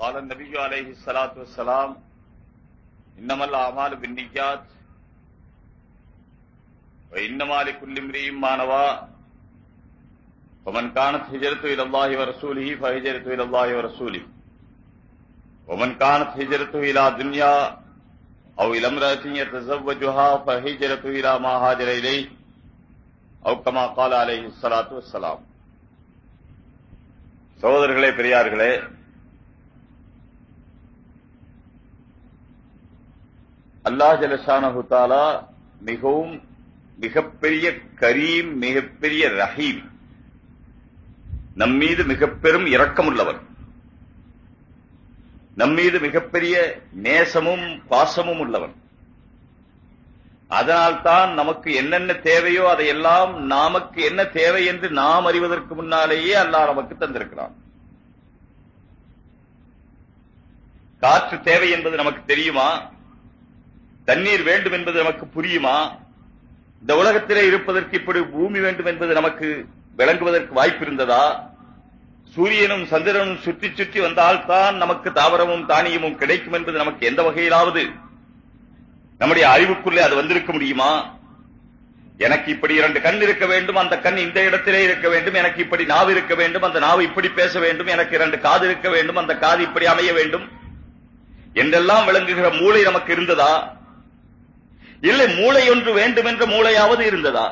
قال النبي عليه الصلاة والسلام إنما الأعمال بالنيات وإنما لكل امرئ ما نوى ومن كانت هجرته إلى الله ورسوله فهجرته إلى الله ورسوله ومن كانت هجرته إلى دنيا أو إلى امرأة يتزوجها فهجرته إلى ما هاجر إليه أو كما قال عليه الصلاة والسلام சகோதரர்களே பெரியார்களே அல்லா ஜலஷானஹு தாலா மிகவும் மிகப்பெரிய கரீம் மிகப்பெரிய ரஹீம். நம்மீது மிகப்பெரும் இரக்கமுள்ளவர். நம்மீது மிகப்பெரிய நேசமும் பாசமும் உள்ளவன் அதனால்தான் நமக்கு என்னென்ன தேவையோ அதையெல்லாம் நமக்கு என்ன தேவை என்று நாம் அறிவதற்கு முன்னாலேயே அல்லாஹ் நமக்கு தந்திருக்கிறான். காற்று தேவை என்பது நமக்கு தெரியுமா? தண்ணீர் வேண்டும் என்பது நமக்கு புரியுமா? இந்த உலகத்திலே இருப்பதற்கு இப்படி பூமி வேண்டும் என்பது நமக்கு விளங்குவதற்கு வாய்ப்பு இருந்ததா? சூரியனும் சந்திரனும் சுற்றி சுற்றி வந்தால்தான் நமக்கு தாவரமும் தானியமும் கிடைக்கும் என்பது நமக்கு எந்த வகையிலாவது நம்முடைய அறிவுக்குள்ளே அது வந்திருக்க முடியுமா? எனக்கு இப்படி இரண்டு கண் இருக்க வேண்டும் அந்த கண் இந்த இடத்திலே இருக்க வேண்டும் எனக்கு இப்படி நாவு இருக்க வேண்டும் அந்த நாவு இப்படி பேச வேண்டும் எனக்கு இரண்டு காது இருக்க வேண்டும் அந்த காது இப்படி அமைய வேண்டும் என்றெல்லாம் விளங்குகிற மூளை நமக்கு இருந்ததா? இல்லை மூளை ஒன்று வேண்டும் என்ற மூளையாவது இருந்ததா?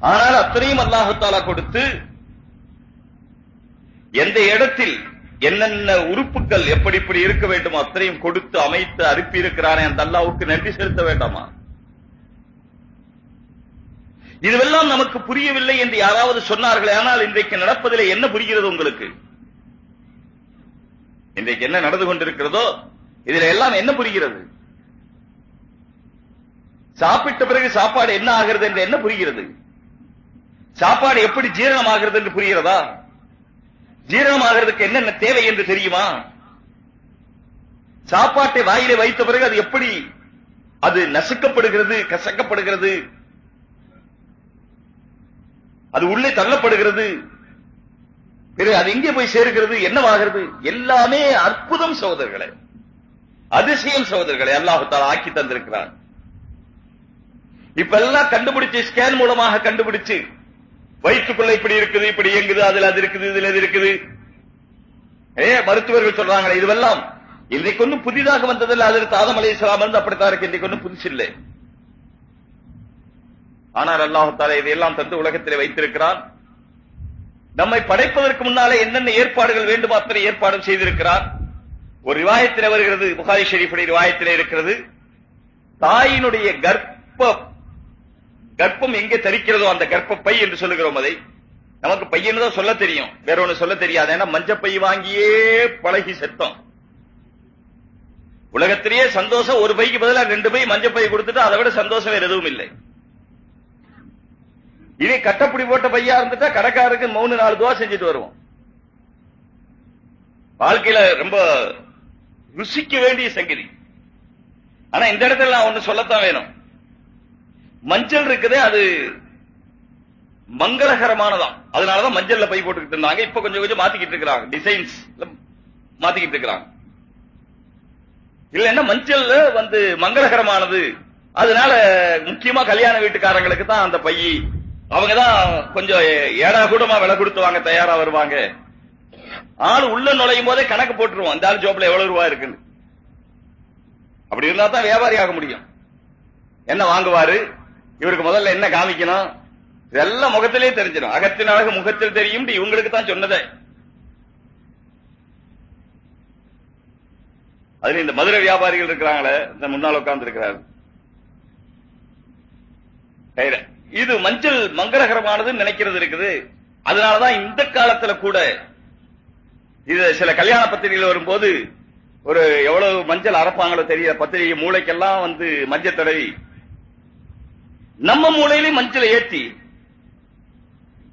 ஆனால் அத்தனையும் அல்லாஹத்தாலா கொடுத்து எந்த இடத்தில் என்னென்ன உறுப்புகள் எப்படி இப்படி இருக்க வேண்டும் அத்தனையும் கொடுத்து அமைத்து அனுப்பி இருக்கிறானே அந்த அல்லாவுக்கு நன்றி செலுத்த வேண்டாமா? இதுவெல்லாம் நமக்கு புரியவில்லை என்று யாராவது சொன்னார்களே ஆனால் இன்றைக்கு நடப்பதிலே என்ன புரிகிறது உங்களுக்கு? இன்றைக்கு என்ன நடந்து கொண்டிருக்கிறதோ இதுல எல்லாம் என்ன புரிகிறது? சாப்பிட்ட பிறகு சாப்பாடு என்ன ஆகிறது என்று என்ன புரிகிறது? சாப்பாடு எப்படி ஜீரணமாகிறது என்று புரிகிறதா? ஜீரணம் ஆகிறதுக்கு என்னென்ன தேவை என்று தெரியுமா? சாப்பாட்டை வாயிலே வைத்த பிறகு அது எப்படி? அது நசுக்கப்படுகிறது கசக்கப்படுகிறது. அது உள்ளே தள்ளப்படுகிறது. பிறகு அது எங்கே போய் சேர்கிறது என்னவாகிறது? எல்லாமே அற்புதம் சகோதரர்களே. அதிசயம் சகோதரர்களை அல்லாஹால ஆக்கி தந்திருக்கிறார். இப்ப எல்லாம் கண்டுபிடிச்சு ஸ்கேன் மூலமாக கண்டுபிடிச்சு வயிற்றுக்குள்ள இப்படி இருக்குது இப்படி இயங்குது அதுல அது இருக்குது இதுல இது இருக்குது. ஏ மருத்துவர்கள் சொல்றாங்களே இதுவெல்லாம் இன்றைக்கு ஒன்றும் புதிதாக வந்ததில்லை. அதற்கு தாதம் அலி இஸ்லாம் வந்து அப்படித்தான் இருக்கு. இன்றைக்கு ஒன்றும் புதுசில்லை ஆனால் அல்லாஹால இதையெல்லாம் தந்து உலகத்திலே வைத்திருக்கிறான். நம்மை படைப்பதற்கு முன்னாலே என்னென்ன ஏற்பாடுகள் வேண்டுமோ அத்தனை ஏற்பாடும் செய்திருக்கிறார். ஒரு ரிவாயத்தில் வருகிறது புகாரி ஷெரீஃபுடைய ரிவாயத்தில் இருக்கிறது. தாயினுடைய கர்ப்ப கர்ப்பம் எங்கே தரிக்கிறதோ அந்த கர்ப்பப்பை என்று சொல்லுகிறோம் அதை. நமக்கு பையன் தான் சொல்ல தெரியும். வேற ஒண்ணு சொல்ல தெரியாது. ஏன்னா மஞ்சப்பை வாங்கியே பழகி செத்தோம். உலகத்திலேயே சந்தோஷம் ஒரு பைக்கு பதிலாக ரெண்டு பை மஞ்சப்பை கொடுத்துட்டு அதை விட சந்தோஷம் வேற எதுவும் இல்லை. இனி கட்டப்பிடி போட்ட பையா இருந்துட்டா கடைக்காரருக்கு மூணு நாலு தோசை செஞ்சுட்டு வருவோம். வாழ்க்கையில ரொம்ப ருசிக்க வேண்டிய சங்கதி ஆனா இந்த இடத்துல நான் ஒண்ணு சொல்லத்தான் வேணும். மஞ்சள் இருக்குதே அது மங்களகரமானதான் அதனாலதான் மஞ்சள்ல பை போட்டுக்கிட்டு இருந்தாங்க. இப்ப கொஞ்சம் கொஞ்சம் மாத்திக்கிட்டு இருக்கிறாங்க. டிசைன்ஸ் மாத்திக்கிட்டு இருக்கிறாங்க. இல்லைன்னா மஞ்சள் வந்து மங்களகரமானது. அதனால முக்கியமா கல்யாண வீட்டுக்காரங்களுக்கு தான் அந்த அவங்க அவங்கதான் கொஞ்சம் ஏடா கூடமா விலை கொடுத்து வாங்க தயாரா வருவாங்க. ஆள் உள்ள நுழையும் போதே கணக்கு போட்டுருவோம் இந்த ஆள் ஜோப்ல எவ்வளவு ரூபா இருக்குன்னு. அப்படி இருந்தா தான் வியாபாரி ஆக முடியும். என்ன வாங்குவாரு? இவருக்கு முதல்ல என்ன காமிக்கணும்? இதெல்லாம் முகத்திலே தெரிஞ்சிடும். அகத்தின் அழகு முகத்தில் தெரியும் இவங்களுக்கு தான் சொன்னதே. அதுல இந்த மதுரை வியாபாரிகள் இருக்கிறாங்களே இந்த முன்னால் உட்கார்ந்து இருக்கிறார் இது மஞ்சள் மங்களகரமானதுன்னு நினைக்கிறது இருக்குது. அதனாலதான் இந்த காலத்துல கூட இது சில கல்யாண பத்திரிகைகள் வரும்போது ஒரு எவ்வளவு மஞ்சள் அரைப்பாங்களோ தெரியல பத்திரிகை மூளைக்கெல்லாம் வந்து மஞ்சள் தடவி நம்ம மூளையிலே மஞ்சளை ஏற்றி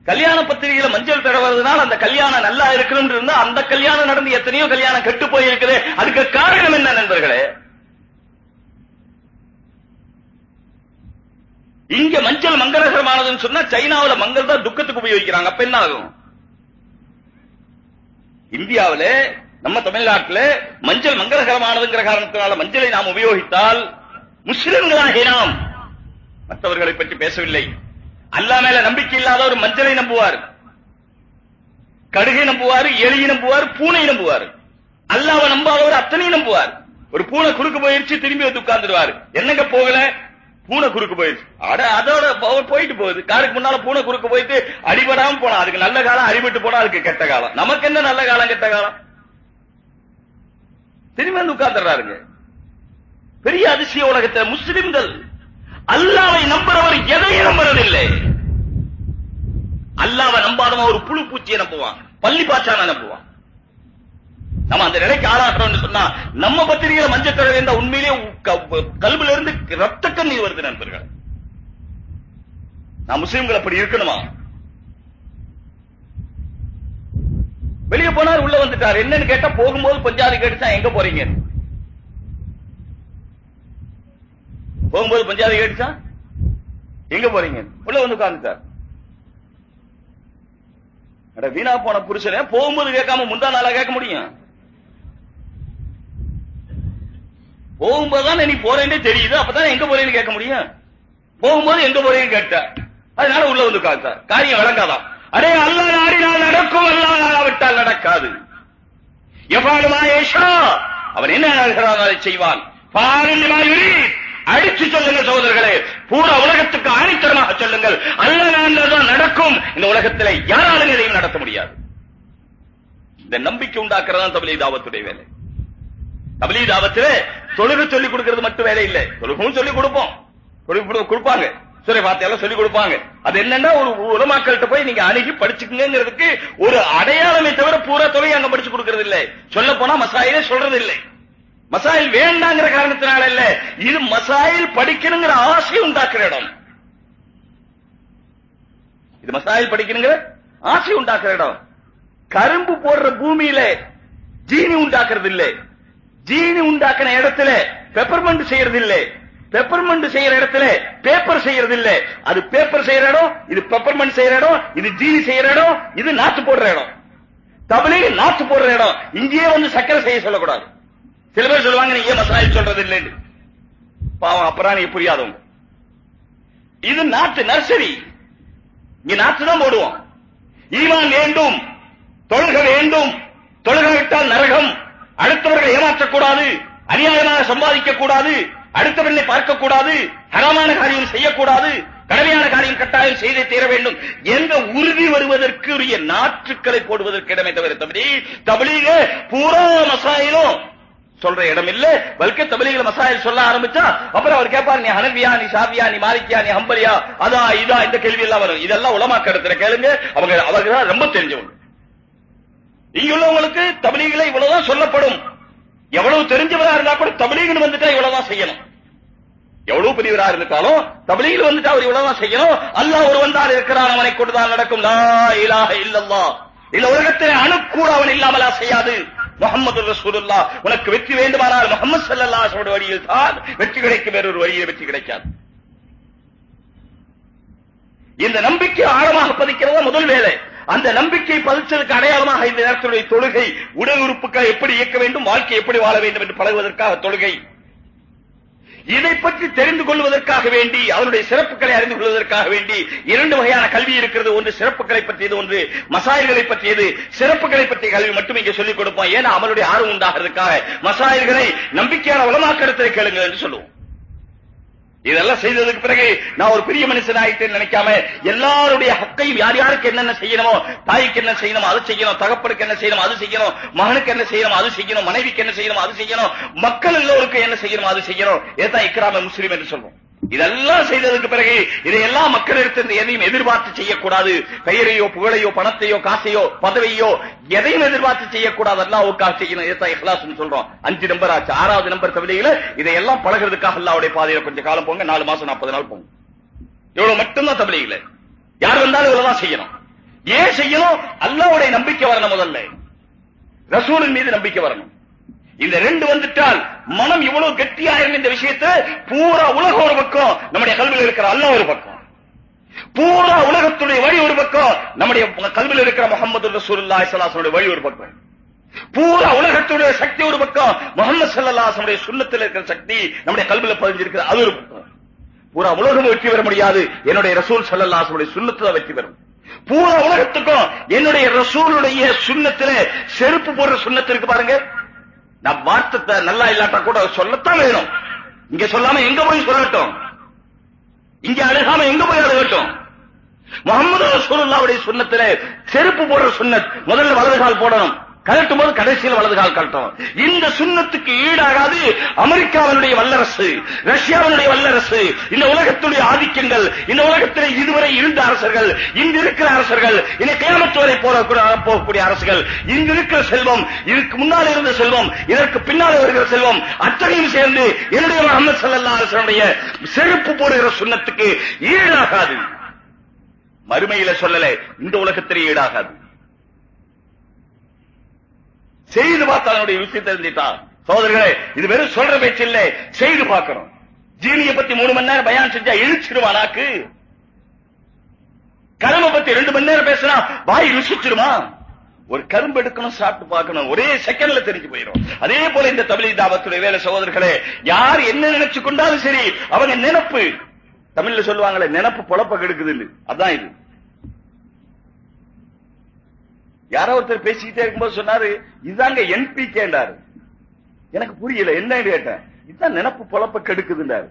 கல்யாண பத்திரிகையில மஞ்சள் தடவுறதுனால அந்த கல்யாணம் நல்லா இருக்கணும் இருந்தா அந்த கல்யாணம் நடந்து எத்தனையோ கல்யாணம் கெட்டு போயிருக்குது. அதுக்கு காரணம் என்ன நண்பர்களே? இங்க மஞ்சள் மங்களகரமானதுன்னு சொன்னா சைனாவுல மங்கள் தான் துக்கத்துக்கு உபயோகிக்கிறாங்க. அப்ப என்ன ஆகும் இந்தியாவில நம்ம தமிழ்நாட்டில் மஞ்சள் மங்களகரமானதுங்கிற காரணத்தினால மஞ்சளை நாம் உபயோகித்தால் முஸ்லிம்களாகிய நாம். மற்றவர்களை பற்றி பேசவில்லை. அல்லா மேல நம்பிக்கை இல்லாத ஒரு மஞ்சளை நம்புவார். கடுகை நம்புவார் எலியை நம்புவார் பூனை நம்புவார். அல்லாவை நம்பாதவர் அத்தனையும் நம்புவார். ஒரு பூனை குறுக்கு போயிருச்சு திரும்பி வந்து உட்கார்ந்துருவார் என்னங்க போகல? பூனை குறுக்கு போயிருச்சு அட அதோட போயிட்டு போகுது. காருக்கு முன்னால பூனை குறுக்கு போயிட்டு அடிபடாம போனா அதுக்கு நல்ல காலம் அடிபட்டு போனா அதுக்கு கெட்ட காலம். நமக்கு என்ன நல்ல காலம் கெட்ட காலம்? திரும்பி வந்து உட்கார்ந்துடுறாருங்க. பெரிய அதிசய உலகத்தை முஸ்லிம்கள் அல்லாவை நம்புறவர் எதையும் நம்புறதில்லை. அல்லாவை நம்பாதவன் ஒரு புழு பூச்சியை நம்புவான். பள்ளி பாச்சான நம்புவான். நம்ம அந்த நிலைக்கு ஆளாகிறோம்னு சொன்னா நம்ம பத்திரிகையில மஞ்சள் தடவை இருந்தா உண்மையிலேயே கல்வில இருந்து ரத்த கண்ணீர் வருது நண்பர்கள். நான் முஸ்லீம்கள் அப்படி இருக்கணுமா? வெளியே போனார் உள்ள வந்துட்டார். என்னன்னு கேட்டா போகும்போது பஞ்சாதி கேட்டுச்சா எங்க போறீங்க? போகும்போது பஞ்சாதி கேட்டுச்சா? எங்க போறீங்க? உள்ள வந்து உட்கார்ந்துட்டார். அட வீணா போன புருஷனே போகும்போது கேட்காம முந்தா நாளா கேட்க முடியும்? போகும்போதுதான் நீ போறேன்னே தெரியுது. அப்பதான் எங்க போறேன்னு கேட்க முடியும். போகும்போது எங்க போறேன்னு கேட்ட. அதனால உள்ள வந்து உட்கார்ந்தார் காரியம் விளங்காதான் அடே அல்லா நாடினால் நடக்கும் அல்லா நாடாவிட்டால் நடக்காது. எவ்வாறுமா ஏஷா? அவன் என்ன நாடுகிறான் அதை செய்வான்? பாருங்க யுரீத். அடிச்சு சொல்லுங்க சகோதரர்களே. பூரா உலகத்துக்கு ஆணித்தரமாக சொல்லுங்கள். அல்ல தான் நடக்கும். இந்த உலகத்தில் யாராலும் எதையும் நடத்த முடியாது. இந்த நம்பிக்கை உண்டாக்குறதான் தமிழை தாவத்துடைய வேலை. தபிலி தாவத்திலே தொழுகை சொல்லி கொடுக்கறது மட்டும் வேலை இல்லை. தொழுகவும் சொல்லி கொடுப்போம். கொடுப்பாங்க. சரி வார்த்தையெல்லாம் சொல்லி கொடுப்பாங்க. அது என்னன்னா ஒரு உலமாக்கள்கிட்ட போய் நீங்க அணுகி படிச்சுக்குங்கிறதுக்கு ஒரு அடையாளமே தவிர பூரா தொகை அங்க படிச்சு கொடுக்கறது இல்லை. சொல்ல போனா மசாயிலே சொல்றது இல்லை. மசாயில் வேண்டாங்கிற காரணத்தினால இல்ல. இது மசாயில் படிக்கணுங்கிற ஆசை உண்டாக்குற இடம். இது மசாயில் படிக்கணுங்கிற ஆசை உண்டாக்குற இடம். கரும்பு போடுற பூமியில ஜீனி உண்டாக்குறது இல்ல. ஜீனி உண்டாக்குன இடத்துல பெப்பர்மெண்ட் செய்யறது இல்ல பெப்பர்மெண்ட் செய்யற இடத்துல பேப்பர் செய்யறது இல்ல அது பேப்பர் செய்யற இடம் இது பெப்பர்மெண்ட் செய்யற இடம் இது ஜீனி செய்யற இடம் இது நாத்து போடுற இடம். தபலீக நாத்து போடுற இடம். இங்கேயே வந்து சக்கரை செய்ய சொல்லக்கூடாது. சில பேர் சொல்லுவாங்க நீங்க ஏன் மசாயில் சொல்றது இல்லைன்னு? பாவம் அப்புறம் நீங்க புரியாதவங்க. இது நாட்டு நர்சரி. இங்க நாட்டு தான் போடுவோம். ஈமான் வேண்டும் தொழுக வேண்டும். தொழுக விட்டால் நரகம். அடுத்தவர்களை ஏமாற்றக்கூடாது அநியாயமாக சம்பாதிக்க கூடாது அடுத்தவர்களை பார்க்க கூடாது காரியம் செய்யக்கூடாது கடமையான காரியம் கட்டாயம் செய்தே தீர வேண்டும். என்ற உறுதி வருவதற்கு உரிய நாற்றுக்களை போடுவதற்கு இடமே தவிர தவிர தபிலீக பூரா மசாயிலும் சொல்ற இடம் இல்ல. பல்கே தபிலீக மசாயில் சொல்ல ஆரம்பிச்சா அப்புறம் அவர் கேட்பார் நீ ஹனவியா நீ சாவியா நீ மாலிக்கியா நீ ஹம்பலியா அதா இதா இந்த கேள்வி எல்லாம் வரும். இதெல்லாம் உலமா இடத்துல கேளுங்க. அவங்க அவர்கள் ரொம்ப தெரிஞ்சவங்க. இங்க உள்ளவங்களுக்கு தபிலீகளை இவ்வளவுதான் சொல்லப்படும். எவ்வளவு தெரிஞ்சவரா இருந்தா கூட தபிலீகன் வந்துட்டா இவ்வளவுதான் செய்யணும். எவ்வளவு பெரியவரா இருந்தாலும் தபிலீகில் வந்துட்டு அவர் இவ்வளவுதான் செய்யணும். அல்லாஹ் ஒருவன் தான் இருக்கிறான் அவனை கொண்டுதான் நடக்கும். லா இலாஹ இல்லல்லாஹ். இந்த உலகத்திலே அணுக்கூட அவன் இல்லாமலா செய்யாது. முகமது ரசூலுல்லா உனக்கு வெற்றி வேண்டுமானால் முகமது ஸல்லல்லாஹு வழியில் தான் வெற்றி கிடைக்கும். வேறொரு வழியில் வெற்றி கிடைக்காது. இந்த நம்பிக்கை ஆழமாக பதிக்கிறதா முதல் வேலை. அந்த நம்பிக்கை பதிச்சதுக்கு அடையாளமாக இந்த நேரத்தினுடைய தொழுகை உடல் உறுப்புகள் எப்படி இயக்க வேண்டும் வாழ்க்கை எப்படி வாழ வேண்டும் என்று பழகுவதற்காக தொழுகை. இதை பற்றி தெரிந்து கொள்வதற்காக வேண்டி அவருடைய சிறப்புகளை அறிந்து கொள்வதற்காக வேண்டி இரண்டு வகையான கல்வி இருக்கிறது. ஒன்று சிறப்புகளை பற்றியது ஒன்று மசாயர்களை பற்றியது. சிறப்புகளை பற்றிய கல்வி மட்டும் இங்கே சொல்லிக் கொடுப்போம். ஏன்னா அவருடைய ஆர்வம் உண்டாகிறதுக்காக மசாயர்களை நம்பிக்கையான உலமாக்கடத்தை கேளுங்கள் என்று சொல்லுவோம். இதெல்லாம் செய்ததுக்கு பிறகு நான் ஒரு பெரிய மனுஷன் ஆயிட்டேன்னு நினைக்காம எல்லாருடைய ஹக்கையும் யார் யாருக்கு என்னென்ன செய்யணுமோ தாய்க்கு என்ன செய்யணும் அது செய்யணும் தகப்பனுக்கு என்ன செய்யணும் அது செய்யணும் மகனுக்கு என்ன செய்யணும் அது செய்யணும் மனைவிக்கு என்ன செய்யணும் அது செய்யணும் மக்கள் எல்லோருக்கும் என்ன செய்யணும் அது செய்யணும். இதுதான் இக்ராம முஸ்லீம் என்று சொல்றோம் இதெல்லாம் செய்ததுக்கு பிறகு இதையெல்லாம் மக்களிடத்திலிருந்து எதையும் எதிர்பார்த்து செய்யக்கூடாது. பெயரையோ புகழையோ பணத்தையோ காசையோ பதவியோ எதையும் எதிர்பார்த்து செய்யக்கூடாது. அல்லாவுக்காக செய்யணும். சொல்றோம். அஞ்சு நம்பர் ஆச்சு. ஆறாவது நம்பர் தவிரையில இதையெல்லாம் பழகிறதுக்காக அல்லாவுடைய பாதையில கொஞ்சம் காலம் போங்க. நாலு மாசம் நாற்பது நாள் போங்க. இவ்வளவு மட்டும்தான் தபிலீகில யார் வந்தாலும் இவ்வளவுதான் செய்யணும். ஏன் செய்யணும்? அல்லாவுடைய நம்பிக்கை வரணும் முதல்ல. ரசூலின் மீது நம்பிக்கை வரணும். இந்த ரெண்டு வந்துட்டால் மனம் இவ்வளவு கெட்டியா இந்த விஷயத்தை பூரா உலகம் ஒரு பக்கம் நம்முடைய கல்வியில் இருக்கிற அல்ல ஒரு பக்கம். பூரா உலகத்துடைய வழி ஒரு பக்கம் நம்முடைய கல்வியில் இருக்கிற முகமது ரசூல்லா ஸல்லல்லாஹு வழி ஒரு பக்கம். பூரா உலகத்துடைய சக்தி ஒரு பக்கம் முகமது சல்லாசனுடைய சுண்ணத்தில் இருக்கிற சக்தி நம்முடைய கல்வியில பதிஞ்சிருக்கிற அது ஒரு பக்கம். பூரா உலகம் வெற்றி பெற முடியாது என்னுடைய ரசூல் சல்லாசனுடைய சுண்ணத்துல வெற்றி பெறும். பூரா உலகத்துக்கும் என்னுடைய ரசூலுடைய சுண்ணத்துல செருப்பு போடுற சுண்ணத்திற்கு பாருங்க. நான் வார்த்தை நல்லா இல்லாட்டா கூட சொல்லத்தான் வேணும். இங்க சொல்லாம எங்க போய் சொல்லட்டும்? இங்க அழுகாம எங்க போய் அழுகட்டும்? முகமது ரசூலுல்லாவுடைய சுண்ணத்துல செருப்பு போடுற சுண்ணத் முதல்ல வலது கால் போடணும். கழட்டும் போது கடைசியில் வலது கால் கழட்டும். இந்த சுண்ணத்துக்கு ஈடாகாது அமெரிக்காவினுடைய வல்லரசு ரஷ்யாவினுடைய வல்லரசு இந்த உலகத்துடைய ஆதிக்கங்கள் இந்த உலகத்தில் இதுவரை இருந்த அரசர்கள் இங்கு இருக்கிற அரசர்கள் இந்த கேமத்துவரை போகக்கூடிய அரசுகள் இங்கு இருக்கிற செல்வம் இதுக்கு முன்னால் இருந்த செல்வம் இதற்கு பின்னால் வருகிற செல்வம் அத்தனையும் சேர்ந்து என்னுடைய முகமது சல்லா அரசனுடைய செருப்பு போடுகிற சுண்ணத்துக்கு ஈடாகாது. மறுமையில சொல்லல இந்த உலகத்திலே ஈடாகாது. செய்து பார்த்தா அதனுடைய விஷயம் தெரிஞ்சிட்டா? சோதரர்களே இது வெறும் சொல்ற பேச்சு இல்ல. செய்து பார்க்கிறோம் ஜீனியை பத்தி மூணு மணி நேரம் பயான் செஞ்சா இழுச்சிருமா நாக்கு? கரும்பை பத்தி ரெண்டு மணி நேரம் பேசினா வாய் ருசிச்சிருமா? ஒரு கரும்பு எடுக்கணும் சாப்பிட்டு பார்க்கணும். ஒரே செகண்ட்ல தெரிஞ்சு போயிடும். அதே போல இந்த தமிழ் தாபத்துடைய வேலை சகோதரர்களே யார் என்ன நினைச்சு கொண்டாலும் சரி அவங்க நினப்பு. தமிழ்ல சொல்லுவாங்களே நினப்பு பொழப்ப கெடுக்குது அதான் இது. யாரோ ஒருத்தர் பேசிக்கிட்டே இருக்கும்போது சொன்னாரு இதுதாங்க என்பி கேண்டாரு எனக்கு புரியல என்ன கேட்டேன். இதுதான் நினப்பு பொழப்ப கெடுக்குதுன்றாரு.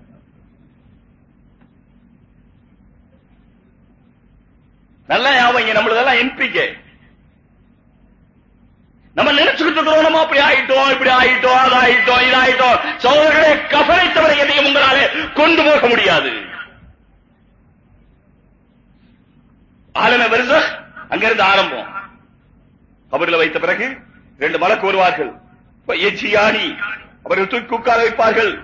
நல்லா ஞாபகம் நம்மளதெல்லாம் என்பிகே நம்ம நினைச்சுக்கிட்டு இருக்கிறோம் நம்ம அப்படி ஆயிட்டோம் இப்படி ஆயிட்டோம் அது ஆயிட்டோம் இது ஆயிட்டோம் சோழர்களே கஃனை தவிர எதையும் உங்களாலே கொண்டு போக முடியாது. ஆலம வருஷம் அங்கிருந்து ஆரம்பம். கபரில் வைத்த பிறகு ரெண்டு மலக்கு வருவார்கள். எச்சியானி அவர்கள் தூக்கி உட்கார வைப்பார்கள்.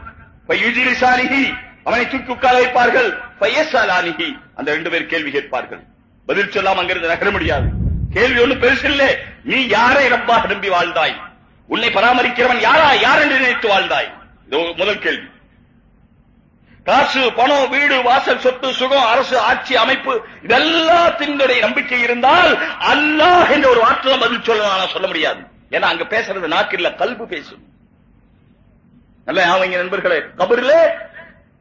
யுஜிலிசானிகி அவனை தூக்கி உட்கார வைப்பார்கள். பையசாலானிகி அந்த ரெண்டு பேர் கேள்வி கேட்பார்கள். பதில் சொல்லாம அங்கிருந்து நகர முடியாது. கேள்வி ஒண்ணு பெருசு இல்ல. நீ யாரை ரப்பாக நம்பி வாழ்ந்தாய்? உன்னை பராமரிக்கிறவன் யாரா? யார் என்று நினைத்து வாழ்ந்தாய்? இது முதல் கேள்வி. காசு பணம் வீடு வாசல் சொத்து சுகம் அரசு ஆட்சி அமைப்பு இதெல்லாத்தினுடைய நம்பிக்கை இருந்தால் அல்லாஹ் என்ற ஒரு வார்த்தை பதில் சொல்லலாம் சொல்ல முடியாது. ஏன்னா அங்க பேசுறது நாக்கு இல்ல கல்பு பேசும். நல்ல அவங்க நண்பர்களே. கபரிலே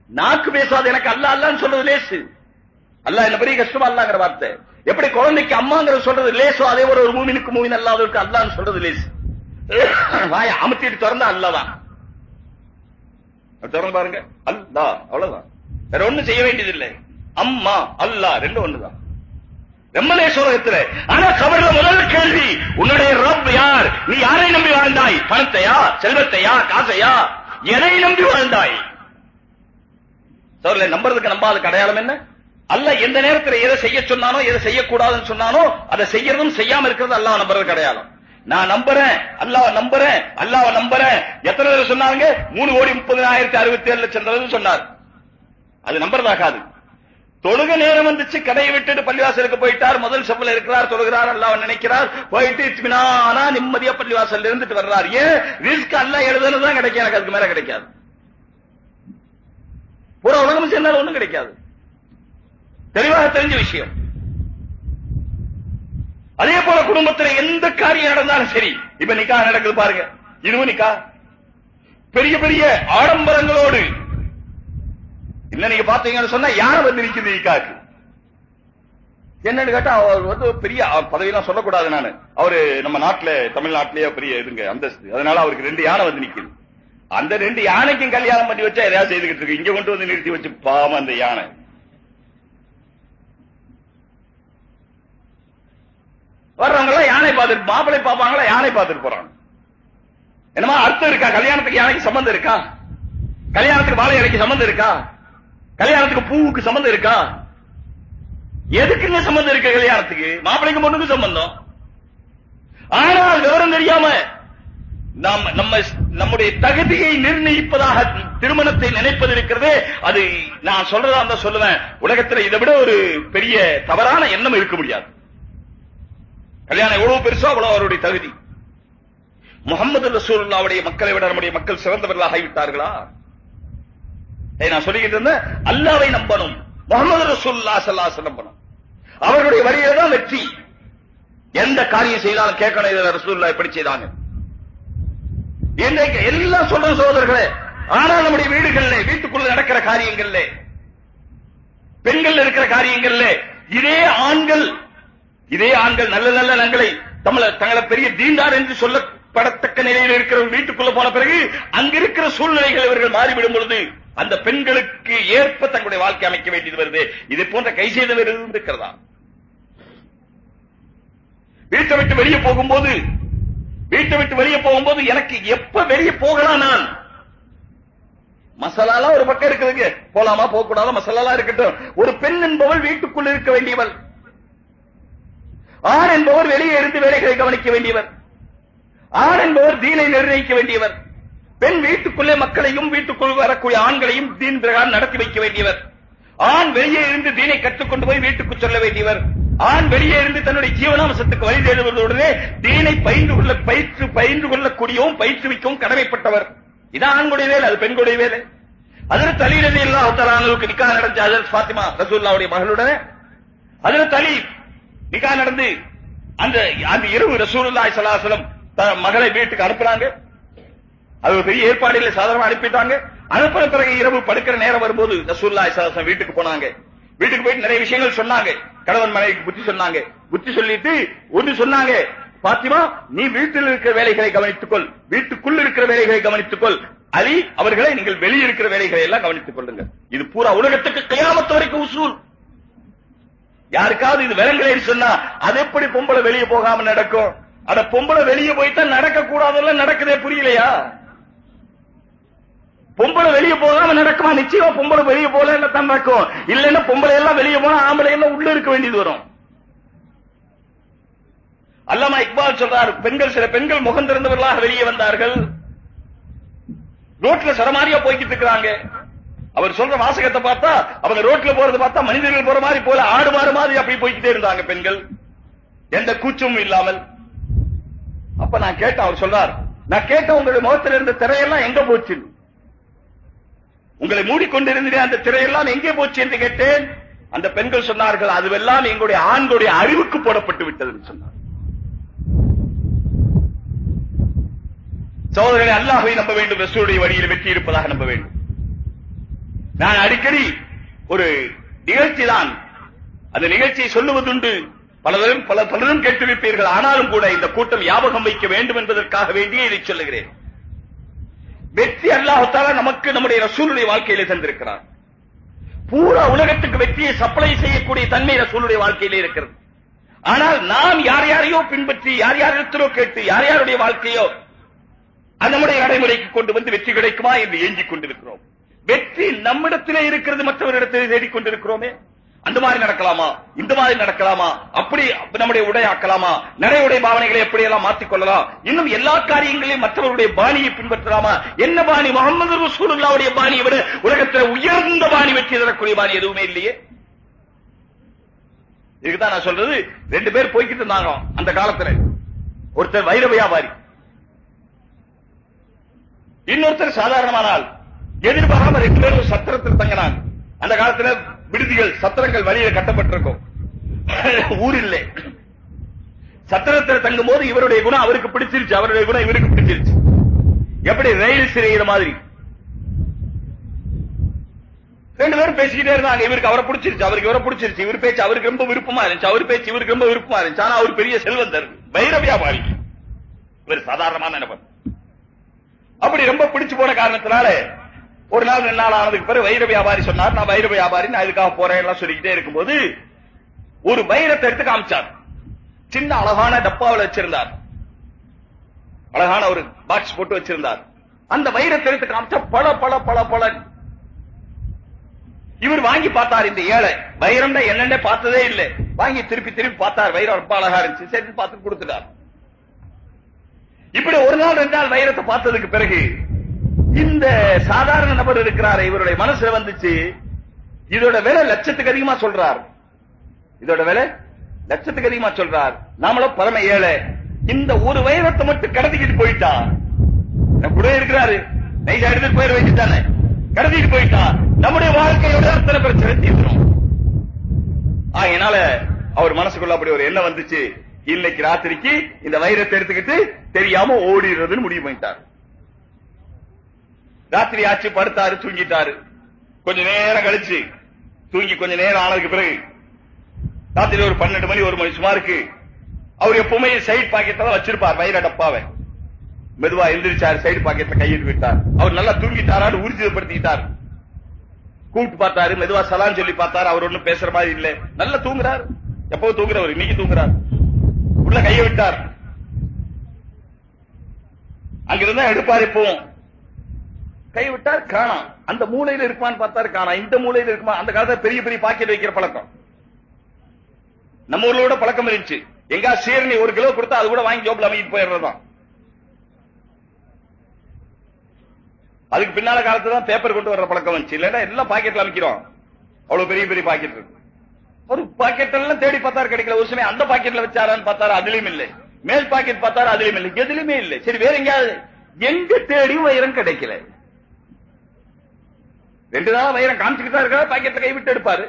நாக்கு பேசாது. எனக்கு அல்ல அல்லான்னு சொல்றது லேசு. அல்ல என்ன பெரிய கஷ்டமா அல்லாங்கிற வார்த்தை. எப்படி குழந்தைக்கு அம்மாங்கிற சொல்றது லேசோ அதே ஒரு ஒரு மூமினுக்கு மூமின் அல்லாதவருக்கு அல்லான்னு சொல்றது லேசு. வாய அமுத்திட்டு திறந்தா அல்லதான். தொடர்ந்து பாருங்க. அல்லா அவ்வளவுதான். வேற ஒண்ணும் செய்ய வேண்டியதில்லை. அம்மா அல்லா ரெண்டு ஒண்ணுதான். ரெம்மலே சோழகத்துல ஆனா கபர்ல முதல் கேள்வி உன்னுடைய ரப் யார்? நீ யாரை நம்பி வாழ்ந்தாய்? பணத்தையா செல்வத்தையா காசையா? எதை நம்பி வாழ்ந்தாய்? சோழலை நம்புறதுக்கு நம்பாத அடையாளம் என்ன? அல்ல எந்த நேரத்தில் எதை செய்ய சொன்னானோ எதை செய்யக்கூடாதுன்னு சொன்னானோ அதை செய்யறதும் செய்யாம இருக்கிறது அல்லாஹ் நம்புறதுக்கு அடையாளம். நான் நம்புறேன். அல்லாஹ் நம்புறேன். அல்லாஹ் நம்புறேன். எத்தனை தடவை சொன்னாங்க மூணு கோடி முப்பதாயிரத்தி அறுபத்தி ஏழு லட்சம் தடவை சொன்னார். அது நம்புறதாகாது. தொழுக நேரம் வந்துச்சு கடையை விட்டுட்டு பள்ளிவாசலுக்கு போயிட்டார். முதல் செவ்வல இருக்கிறார் தொழுகிறார் அல்லாஹ் நினைக்கிறார். போயிட்டு இத்மினானா நிம்மதியா பள்ளிவாசல்ல இருந்துட்டு வர்றார். ஏன்? ரிஸ்க் அல்ல எழுதுனதுதான் கிடைக்கும். எனக்கு அதுக்கு மேல கிடைக்காது. பூரா உலகம் சேர்ந்தாலும் ஒண்ணும் கிடைக்காது. தெளிவாக தெரிஞ்ச விஷயம். அதே போல குடும்பத்தில் எந்த காரியம் நடந்தாலும் சரி இப்ப நிக்கா நடக்குது பாருங்க. இதுவும் நிக்கா. பெரிய பெரிய ஆடம்பரங்களோடு. இல்ல நீங்க பாத்தீங்கன்னு சொன்னா யார வந்து நிக்குது நிக்காக்கு? என்னன்னு கேட்டா அவர் வந்து பெரிய பதவியெல்லாம் சொல்லக்கூடாது நானு. அவரு நம்ம நாட்டுல தமிழ்நாட்டிலேயே பெரிய இதுங்க அந்தஸ்து. அதனால அவருக்கு ரெண்டு யானை வந்து நிக்குது. அந்த ரெண்டு யானைக்கும் கல்யாணம் பண்ணி வச்சா எதாவது செய்துகிட்டு இருக்கு. இங்க கொண்டு வந்து நிறுத்தி வச்சு பாவம் அந்த யானை. வர்றவங்க எல்லாம் யானை பார்த்துட்டு மாப்பிளை பார்ப்பாங்களா யானை பார்த்துட்டு போறாங்க. என்னமா அர்த்தம் இருக்கா? கல்யாணத்துக்கு யானைக்கு சம்பந்தம் இருக்கா? கல்யாணத்துக்கு வாழை இலைக்கு சம்பந்தம் இருக்கா? கல்யாணத்துக்கு பூவுக்கு சம்பந்தம் இருக்கா? எதுக்குங்க சம்பந்தம் இருக்கு கல்யாணத்துக்கு? மாப்பிளைக்கு பொண்ணுக்கு சம்பந்தம். ஆனால் விவரம் தெரியாம நாம் நம்ம நம்முடைய தகுதியை நிர்ணயிப்பதாக திருமணத்தை நினைப்பது இருக்கிறது அது நான் சொல்றதா இருந்தா சொல்லுவேன். உலகத்தில் இதை விட ஒரு பெரிய தவறான எண்ணம் இருக்க முடியாது. கல்யாணம் எவ்வளவு பெருசோ அவ்வளவு அவருடைய தகுதி. முகமது ரசூல்லாவுடைய மக்களை விட நம்முடைய மக்கள் சிறந்தவர்களாக ஆகிவிட்டார்களா? நான் சொல்லிக்கிட்டு இருந்தேன் அல்லாவை நம்பணும். முகமது ரசூல்லா சல்லாஸ் நம்பணும். அவர்களுடைய வழியில தான் வெற்றி. எந்த காரியம் செய்தாலும் கேட்கணும் இதுல ரசூல்லா எப்படி செய்தாங்க? இன்றைக்கு எல்லாம் சொல்ற சோதர்களே ஆனால் நம்முடைய வீடுகள்ல வீட்டுக்குள்ள நடக்கிற காரியங்கள்ல பெண்கள் இருக்கிற காரியங்கள்ல இதே ஆண்கள் இதே ஆண்கள் நல்ல நல்ல நங்களை தமிழ தங்களை பெரிய தீண்டார் என்று சொல்லப்படத்தக்க நிலையில் இருக்கிற வீட்டுக்குள்ள போன பிறகு அங்க இருக்கிற சூழ்நிலைகள் இவர்கள் மாறிவிடும் பொழுது அந்த பெண்களுக்கு ஏற்ப தங்களுடைய வாழ்க்கை அமைக்க வேண்டியது வருது. இதை போன்ற கை செய்தவர் இருக்கிறதா? வீட்டை விட்டு வெளியே போகும்போது வீட்டை விட்டு வெளியே போகும்போது எனக்கு எப்ப வெளியே போகலாம் நான்? மசாலாலாம் ஒரு பக்கம் இருக்குதுங்க. போலாமா போக கூடாதா மசாலாலாம் இருக்கட்டும். ஒரு பெண் என்பவள் வீட்டுக்குள் இருக்க வேண்டியவள். ஆண் என்பவர் வெளியே இருந்து வேலைகளை கவனிக்க வேண்டியவர். ஆண் என்பவர் தீனை நிர்ணயிக்க வேண்டியவர். பெண் வீட்டுக்குள்ளே மக்களையும் வீட்டுக்குள் வரக்கூடிய ஆண்களையும் தீன் பிரகாரம் நடத்தி வைக்க வேண்டியவர். ஆண் வெளியே இருந்து தீனை கற்றுக்கொண்டு போய் வீட்டுக்கு சொல்ல வேண்டியவர். ஆண் வெளியே இருந்து தன்னுடைய ஜீவனாம்சத்துக்கு வழி தேடுவதோடனே தீனை பயின்று கொள்ள பயிற்று பயின்று கொள்ளக்கூடியவும் பயிற்றுவிக்கவும் கடமைப்பட்டவர். இதான் ஆண்களுடைய வேலை அது பெண்களுடைய வேலை. அதில் தலீரதி இல்லாஹ் தலானுக்கு நிக்கா நடந்த அதில் ஃபாத்திமா ரசூல்லாவுடைய மகளுடன் அதில் தலி நிகா நடந்து அந்த அந்த இரவு ரசூலுல்லாஹி ஸல்லல்லாஹு மகளை வீட்டுக்கு அனுப்புறாங்க அது ஒரு பெரிய ஏற்பாடு இல்ல சாதாரணமா அனுப்பிட்டாங்க. அனுப்புற பிறகு இரவு படுக்கிற நேரம் வரும்போது ரசூலுல்லாஹி ஸல்லல்லாஹு வீட்டுக்கு போனாங்க. வீட்டுக்கு போயிட்டு நிறைய விஷயங்கள் சொன்னாங்க. கணவன் மனைவிக்கு புத்தி சொன்னாங்க. புத்தி சொல்லிட்டு ஒன்று சொன்னாங்க. பாத்திமா நீ வீட்டில் இருக்கிற வேலைகளை கவனித்துக்கொள். வீட்டுக்குள் இருக்கிற வேலைகளை கவனித்துக்கொள். அலி அவர்களை நீங்கள் வெளியே இருக்கிற வேலைகளை எல்லாம் கவனித்துக் கொள்ளுங்க இது பூரா உலகத்துக்கு கையாமத்து வரைக்கும் உசூல் யாருக்காவது இது விலங்குலேன்னு சொன்னா அது எப்படி பொம்பளை வெளியே போகாம நடக்கும்? அட பொம்பளை வெளியே போயிட்டா நடக்க கூடாதெல்லாம் நடக்குதே புரியலையா? பொம்பளை வெளியே போகாம நடக்குமா? நிச்சயமா பொம்பளை வெளியே போல தான் நடக்கும் இல்லைன்னா பொம்பளை எல்லாம் வெளியே போனா ஆம்பளை எல்லாம் உள்ள இருக்க வேண்டியது வரும். அல்லாமா இக்பால் சொல்றார் பெண்கள் சில பெண்கள் முகம் திறந்தவர்களாக வெளியே வந்தார்கள். ரோட்ல சரமாரியா போய்கிட்டு இருக்கிறாங்க. அவர் சொல்ற வாசகத்தை பார்த்தா அவங்க ரோட்ல போறது பார்த்தா மனிதர்கள் போற மாதிரி போல ஆடு மாறு மாதிரி அப்படி போய்கிட்டே இருந்தாங்க பெண்கள். எந்த கூச்சமும் இல்லாமல். அப்ப நான் கேட்டேன் அவர் சொல்றார் நான் கேட்ட உங்களுடைய முகத்தில் இருந்த திரையெல்லாம் எங்க போச்சு? உங்களை மூடிக்கொண்டிருந்த அந்த திரையெல்லாம் எங்கே போச்சு என்று கேட்டேன். அந்த பெண்கள் சொன்னார்கள் அதுவெல்லாம் எங்களுடைய ஆண்களுடைய அறிவுக்கு போடப்பட்டு விட்டது என்று சொன்னார். சோதரர்களை அல்லாஹை நம்ப வேண்டும் ரசூலுடைய வழியில் வெற்றி இருப்பதாக நம்ப வேண்டும். நான் அடிக்கடி ஒரு நிகழ்ச்சி தான் அந்த நிகழ்ச்சியை சொல்லுவதுண்டு பலரும் பல பலரும் கேட்டிருப்பீர்கள் ஆனாலும் கூட இந்த கூட்டம் ஞாபகம் வைக்க வேண்டும் என்பதற்காக வேண்டியே இதை சொல்லுகிறேன். வெற்றி அல்லாஹால நமக்கு நம்முடைய ரசூலுடைய வாழ்க்கையிலே தந்திருக்கிறார். பூரா உலகத்துக்கு வெற்றியை சப்ளை செய்யக்கூடிய தன்மை ரசூலுடைய வாழ்க்கையிலே இருக்கிறது. ஆனால் நாம் யார் யாரையோ பின்பற்றி யார் யார் இருக்கிறோ கேட்டு யார் யாருடைய வாழ்க்கையோ நம்முடைய நடைமுறைக்கு கொண்டு வந்து வெற்றி கிடைக்குமா என்று ஏஞ்சிக் கொண்டிருக்கிறோம். வெற்றி நம்மிடத்திலே இருக்கிறது மற்றவரிடத்திலே தேடிக் கொண்டிருக்கிறோமே அந்த மாதிரி நடக்கலாமா? இந்த மாதிரி நடக்கலாமா? அப்படி நம்முடைய உடையாக்கலாமா? நடை உடை பாவனைகளை எப்படி எல்லாம் மாற்றிக் கொள்ளலாம்? இன்னும் எல்லா காரியங்களையும் மற்றவருடைய பாணியை பின்பற்றலாமா? என்ன பாணி? முகமது ரசூலுல்லாவுடைய பாணியை விட உலகத்தில் உயர்ந்த பாணி வெற்றி தரக்கூடிய பாணி எதுவுமே இல்லையே. இதுக்குதான் நான் சொல்றது. ரெண்டு பேர் போய்கிட்டு இருந்தாங்க அந்த காலத்துல. ஒருத்தர் வைர வியாபாரி இன்னொருத்தர் சாதாரணமான ஆள். எதிர்பாராம ரெண்டு பேரும் சத்திரத்தில் தங்கினாங்க. அந்த காலத்துல விடுதிகள் சத்திரங்கள் வழியில கட்டப்பட்டிருக்கும். ஊர் இல்லை. சத்திரத்தில் தங்கும் போது இவருடைய குணம் அவருக்கு பிடிச்சிருச்சு அவருடைய குணம் இவருக்கு பிடிச்சிருச்சு. எப்படி ரயில் சிறையிற மாதிரி? ரெண்டு பேரும் பேசிக்கிட்டே இருந்தாங்க இவருக்கு அவரை பிடிச்சிருச்சு அவருக்கு இவரை பிடிச்சிருச்சு. இவர் பேச்சு அவருக்கு ரொம்ப விருப்பமா இருந்துச்சு அவர் பேச்சு இவருக்கு ரொம்ப விருப்பமா இருந்துச்சு. ஆனா அவர் பெரிய செல்வந்தர். வைர வியாபாரி. இவர் சாதாரணமான நினைப்பார் அப்படி ரொம்ப பிடிச்சு போன காரணத்தினால ஒரு நாள் ரெண்டு நாள் ஆனதுக்கு பிறகு வைர வியாபாரி சொன்னார் நான் வைர வியாபாரி நான் இதுக்காக போறேன் எல்லாம் சொல்லிக்கிட்டே இருக்கும்போது ஒரு வைரத்தை எடுத்து காமிச்சார். சின்ன அழகான டப்பாவில் வச்சிருந்தார். அழகான ஒரு பாக்ஸ் போட்டு வச்சிருந்தார். அந்த வைரத்தை எடுத்து காமிச்சா பல பல பல பல இவர் வாங்கி பார்த்தார் இந்த ஏழை. வைரம் என்னென்ன பார்த்ததே இல்லை. வாங்கி திருப்பி திருப்பி பார்த்தார். வைரம் ரொம்ப அழகா இருந்துச்சு. சரி பார்த்து கொடுத்துட்டார். இப்படி ஒரு நாள் ரெண்டு நாள் வைரத்தை பார்த்ததுக்கு பிறகு இந்த சாதாரண நபர் இருக்கிறார் இவருடைய மனசுல வந்துச்சு இதோட விலை லட்சத்துக்கு அதிகமா சொல்றார். இதோட விலை லட்சத்துக்கு அதிகமா சொல்றார். நாமளும் பரம ஏழை. இந்த ஒரு வைரத்தை மட்டும் கடத்திக்கிட்டு போயிட்டா கூட இருக்கிறாரு. நைசா எடுத்துட்டு போயிட வச்சுட்டானே கடத்திட்டு போயிட்டா நம்முடைய வாழ்க்கையோட அத்தனை பிரச்சனை தீர்ந்துடும் ஆகையினால அவர் மனசுக்குள்ள அப்படி ஒரு எண்ணம் வந்துச்சு. இன்னைக்கு ராத்திரிக்கு இந்த வைரத்தை எடுத்துக்கிட்டு தெரியாம ஓடிடுறதுன்னு முடிவு பண்ணிட்டார். ராத்திரி ஆச்சு படுத்தாரு தூங்கிட்டாரு. கொஞ்ச நேரம் கழிச்சு தூங்கி கொஞ்ச நேரம் ஆனதுக்கு பிறகு ராத்திரி ஒரு பன்னெண்டு மணி ஒரு மணி சுமாருக்கு அவர் எப்பவுமே சைடு பாக்கெட்ல வச்சிருப்பார் வயிற டப்பாவை. மெதுவா எந்திரிச்சார் சைடு பாக்கெட்ல கையிட்டு விட்டார். அவர் நல்லா தூங்கிட்டாரான்னு ஊர்ஜிதப்படுத்திட்டார் கூப்பிட்டு பார்த்தாரு மெதுவா சலான் சொல்லி பார்த்தாரு அவர் ஒண்ணும் பேசுற மாதிரி இல்ல. நல்லா தூங்குறார். எப்பவும் தூங்குறவர்? இன்னைக்கு தூங்குறார். உள்ள கையை விட்டார். அங்கிருந்தா எடுப்பார் எப்பவும் கைவிட்டார் காணாம் அந்த மூலையில இருக்குமான்னு பார்த்தாரு காணாம் இந்த மூலையில இருக்குமா? அந்த காலத்துல பெரிய பெரிய பாக்கெட் வைக்கிற பழக்கம். நம்ம ஊர்ல கூட பழக்கம் இருந்துச்சு. எங்க சீரணி ஒரு கிலோ கொடுத்தா அது கூட வாங்கி ஜோப்ல அமைக்கிட்டு போயிடுறதுதான். அதுக்கு பின்னால காலத்துல தான் பேப்பர் கொண்டு வர்ற பழக்கம் வந்துச்சு. இல்லன்னா எல்லாம் பாக்கெட்ல அமைக்கிறோம். அவ்வளவு பெரிய பெரிய பாக்கெட் இருக்கு. ஒரு பாக்கெட் எல்லாம் தேடி பார்த்தாரு கிடைக்கல. ஒரு சமயம் அந்த பாக்கெட்ல வச்சாரான்னு பார்த்தாரு அதுலயும் இல்லை. மேல் பாக்கெட் பார்த்தாரு அதுலயும் இல்லை. எதுலயுமே இல்லை. சரி வேற எங்கேயாவது எங்க தேடி வைரம் கிடைக்கல? ரெண்டு நாளா வைரம் காமிச்சுக்கிட்டு தான் இருக்கா பாக்கியத்தை கைவிட்டு எடுப்பாரு?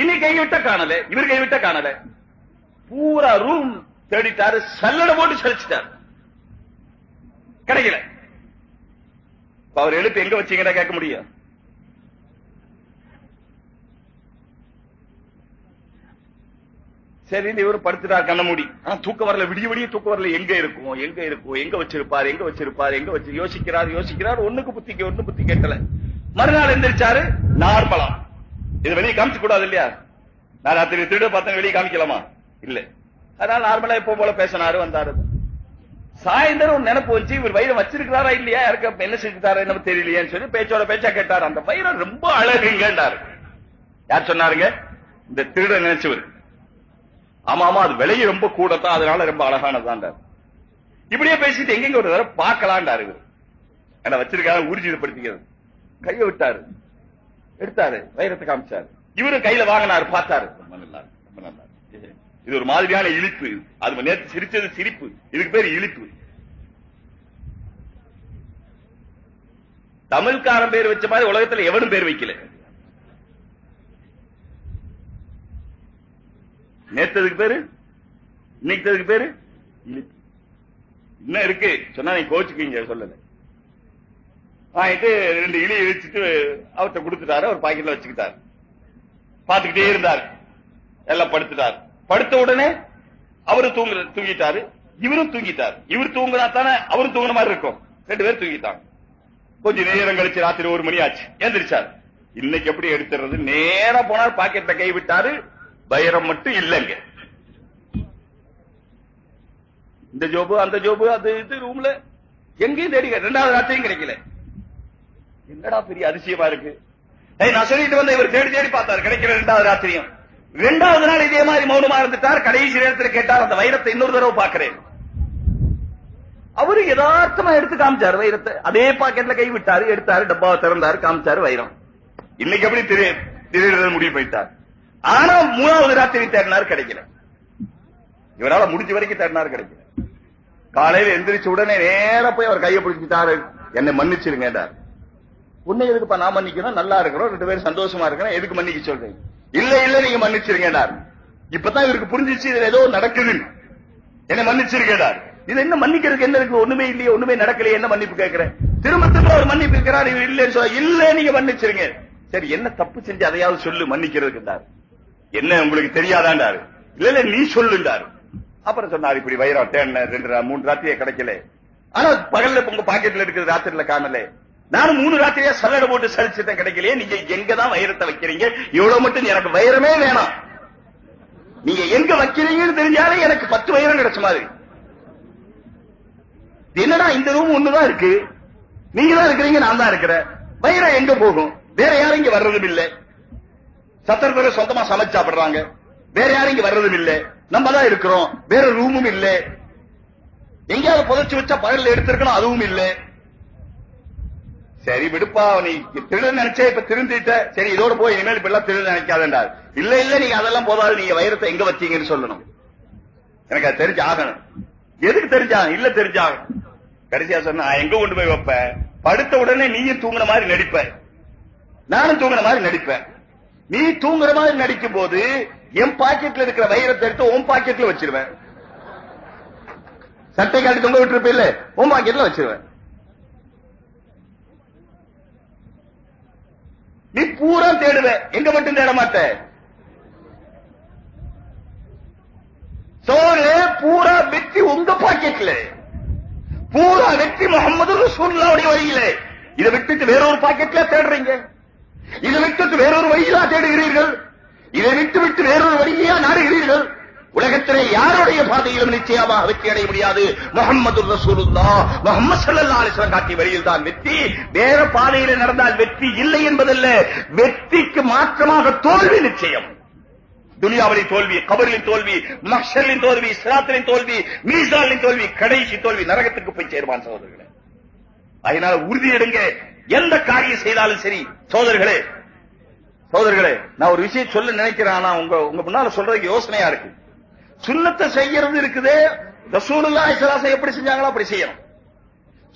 இனி கைவிட்ட காணல இவர் கைவிட்ட காணல. பூரா ரூம் தேடிட்டாரு சல்லடை போட்டு சரிச்சிட்டாரு கிடைக்கல. அவர் எழுத்து எங்க வச்சீங்கன்னா கேட்க முடியும்? சரி இவர் படுத்துட்டார் கண்ண மூடி ஆனா தூக்க வரல விடிய விடிய தூக்க வரல. எங்க இருக்கும்? எங்க இருக்கும்? எங்க வச்சிருப்பார்? எங்க வச்சிருப்பார்? எங்க வச்சு யோசிக்கிறார் யோசிக்கிறார். ஒண்ணுக்கு புத்தி ஒண்ணு புத்தி கேட்கல. மறுநாள் எந்திரிச்சாரு நார்மலா இது வெளியே காமிச்சு கூடாது இல்லையா நான் ராத்திரி திருட பார்த்தேன் வெளியே காமிக்கலாமா? இல்ல. அதனால நார்மலா எப்போ போல பேசினாரு வந்தாரு. சாயந்தரம் ஒரு நினைப்பு வச்சு இவர் வைரம் வச்சிருக்கிறாரா இல்லையா? யாருக்கு என்ன செஞ்சுட்டாரா என்ன தெரியலையேன்னு சொல்லி பேச்சோட பேச்சா கேட்டாரு. அந்த வைரம் ரொம்ப அழகுங்கன்னாரு யார் சொன்னாருங்க? இந்த திருட நினைச்சவர். ஆமா ஆமா அது விலையை ரொம்ப கூடத்தான் அதனால ரொம்ப அழகானதான் இப்படியே பேசிட்டு எங்கெங்க ஒரு தடவை பார்க்கலான்டாரு இவர். என்ன வச்சிருக்காரு ஊர்ஜிதப்படுத்திக்கிறது கையை விட்டாரு. எடுத்தாரு. வைரத்தை காமிச்சாரு. இவரும் கையில வாங்கினாரு பார்த்தாரு. ரொம்ப நல்லா ரொம்ப நல்லா இது ஒரு மாதிரியான இழிப்பு. அது நேற்று சிரிச்சது சிரிப்பு. இதுக்கு பேர் இழிப்பு. தமிழ்காரன் பேர் வச்ச மாதிரி உலகத்துல எவனும் பேர் வைக்கல. நேத்ததுக்கு பேரு? இன்னைக்கு பேரு? இழிப்பு. இன்னும் இருக்கு. சொன்னா நீ கோச்சுக்கீங்க சொல்லல. வாங்கிட்டு ரெண்டு இலி இழிச்சிட்டு அவர்கிட்ட கொடுத்துட்டாரு. அவர் பாக்கெட்ல வச்சுக்கிட்டாரு. பாத்துக்கிட்டே இருந்தார். எல்லாம் படுத்துட்டார். படுத்த உடனே அவரு தூங்கு தூங்கிட்டாரு. இவரும் தூங்கிட்டார். இவர் தூங்கினா தானே அவரும் தூங்குற மாதிரி இருக்கும். ரெண்டு பேரும் தூங்கிட்டாங்க. கொஞ்ச நேரம் கழிச்சு ராத்திரி ஒரு மணி ஆச்சு. எந்திரிச்சார். இன்னைக்கு எப்படி எடுத்துறது? நேரா போனார் பாக்கெட்ல கை விட்டாரு. பைரம் மட்டும் இல்லைங்க. இந்த ஜோபு அந்த ஜோபு அது இது ரூம்ல எங்கேயும் தேடி ரெண்டாவது ராத்திரியும் கிடைக்கல. என்னடா பெரிய அதிசயமா இருக்கு? நான் சொல்லிட்டு வந்த இவர் தேடி தேடி பார்த்தார் கிடைக்கிற ரெண்டாவது ராத்திரியும். ரெண்டாவது நாள் இதே மாதிரி மௌனமா இருந்துட்டார் கடைசி நேரத்தில் கேட்டார் அந்த வைரத்தை இன்னொரு தடவை பார்க்கிறேன். அவரு யதார்த்தமா எடுத்து காமிச்சாரு வைரத்தை. அதே பாக்கெட்ல கை விட்டாரு எடுத்தாரு டப்பாவை திறந்தாரு காமிச்சாரு வைரம். இன்னைக்கு எப்படி திரு திருடுறது முடிவு போயிட்டார். ஆனா மூணாவது ராத்திரி தேடினார் கிடைக்கல. இவரால முடிஞ்ச வரைக்கும் தேடினார் கிடைக்கல. காலையில எந்திரிச்ச உடனே நேர போய் அவர் கையை பிடிச்சிட்டாரு. என்னை மன்னிச்சிருங்கட்டார் உன்னை எதுக்குப்பா நான் மன்னிக்கணும்? நல்லா இருக்கிறோம் ரெண்டு பேரும் சந்தோஷமா இருக்கிறோம் எதுக்கு மன்னிக்க சொல்றீங்க? இல்ல இல்ல நீங்க மன்னிச்சிருங்கடார். இப்பதான் இவருக்கு புரிஞ்சிச்சு இதுல ஏதோ நடக்குது. என்ன மன்னிச்சிருக்கேடார் இது என்ன மன்னிக்கிறதுக்கு என்ன இருக்கு? ஒண்ணுமே இல்லையே ஒண்ணுமே நடக்கலையே. என்ன மன்னிப்பு கேட்கிறேன்? திரும்ப திரும்ப அவர் மன்னிப்பு இருக்கிறார் இவர் இல்லைன்னு சொல்ல இல்ல நீங்க மன்னிச்சிருங்க. சரி என்ன தப்பு செஞ்சு அதையாவது சொல்லு மன்னிக்கிறதுக்குண்டார். என்ன உங்களுக்கு தெரியாதாண்டாரு? இல்ல இல்ல நீ சொல்லுண்டாரு. அப்புறம் சொன்னார் இப்படி வைரம் தேடின ரெண்டு மூன்று ராத்திரியே கிடைக்கல. ஆனா பகல்ல உங்க பாக்கெட்ல இருக்கிற ராத்திரில காணல. நானும் மூணு ராத்திரியா சல்லடை போட்டு சரிச்சுட்டேன் கிடைக்கலையே நீங்க எங்க தான் வைரத்தை வைக்கிறீங்க? இவ்வளவு மட்டும் எனக்கு வைரமே வேணாம். நீங்க எங்க வைக்கிறீங்கன்னு தெரிஞ்சாலே எனக்கு பத்து வைரம் கிடைச்ச மாதிரி. என்னடா இந்த ரூம் ஒண்ணுதான் இருக்கு? நீங்க தான் இருக்கிறீங்க நான் தான் இருக்கிறேன். வைரம் எங்க போகும்? வேற யாரும் இங்க வர்றதும் இல்ல. சத்தர் பேர் சொந்தமா சமைச்சு சாப்பிடுறாங்க. வேற யாரும் இங்க வர்றதும் இல்ல. நம்ம தான் இருக்கிறோம். வேற ரூமும் இல்ல. எங்கேயாவது புதைச்சு வச்சா பகல்ல எடுத்திருக்கணும் அதுவும் இல்ல. சரி விடுப்பா நீ திருட நினைச்சே இப்ப திருந்திட்ட. சரி இதோட போய் இனிமேல் இப்ப எல்லாம் திருட நினைக்காதண்டார் இல்ல இல்ல நீங்க அதெல்லாம் போதாது. நீங்க வைரத்தை எங்க வச்சீங்கன்னு சொல்லணும். எனக்கு அது தெரிஞ்சு ஆகணும். எதுக்கு தெரிஞ்சா இல்ல தெரிஞ்சாகணும் கடைசியா சொன்னா எங்க கொண்டு போய் வைப்ப? படுத்த உடனே நீயும் தூங்குன மாதிரி நடிப்ப. நானும் தூங்குன மாதிரி நடிப்பேன் நீ தூங்குற மாதிரி நடிக்கும் போது என் பாக்கெட்ல இருக்கிற வைரத்தை எடுத்து உன் பாக்கெட்ல வச்சிருவேன். சட்டை காட்டி தொங்க விட்டுருப்பில்ல உன் பாக்கெட்ல வச்சிருவேன். நீ பூரா தேடுவ. எங்க மட்டும் தேட மாட்ட. சோறு பூரா வெற்றி உங்க பாக்கெட்ல. பூரா வெற்றி முகமது ரசூல்லாவுடைய வழியில. இதை விட்டுட்டு வேறொரு பாக்கெட்ல தேடுறீங்க. இதை விட்டுட்டு வேறொரு வழியிலா தேடுகிறீர்கள். இதை விட்டு விட்டு வேறொரு வழியா நாடுகிறீர்கள். உலகத்திலே யாருடைய பாதையிலும் நிச்சயமாக வெற்றி அடைய முடியாது? முகமது ரசூலுல்லா முகமது சல்லா அலிஸ்லாம் காட்டி காட்டிய வழியில் தான் வெற்றி. வேற பாதையில நடந்தால் வெற்றி இல்லை என்பதல்ல. வெற்றிக்கு மாற்றமாக தோல்வி நிச்சயம். துனியாவிலின் தோல்வி கபரிலின் தோல்வி மஹ்ஷரின் தோல்வி சிராத்திலின் தோல்வி மீசாலின் தோல்வி கடைசி தோல்வி நரகத்துக்கு போய் சேருவான் சகோதரர்களே. அதனால உறுதி எடுங்க. எந்த காரியம் செய்தாலும் சரி. சோதர்களே சோதர்களே நான் ஒரு விஷயம் சொல்ல நினைக்கிறேன் ஆனா உங்க உங்க முன்னால சொல்றதுக்கு யோசனையா இருக்கு. சுண்ணத்தை செய்யறது இருக்குது. ரசூலுல்லாஹி ஸல்லல்லாஹு அலைஹி எப்படி செஞ்சாங்களோ அப்படி செய்யணும்.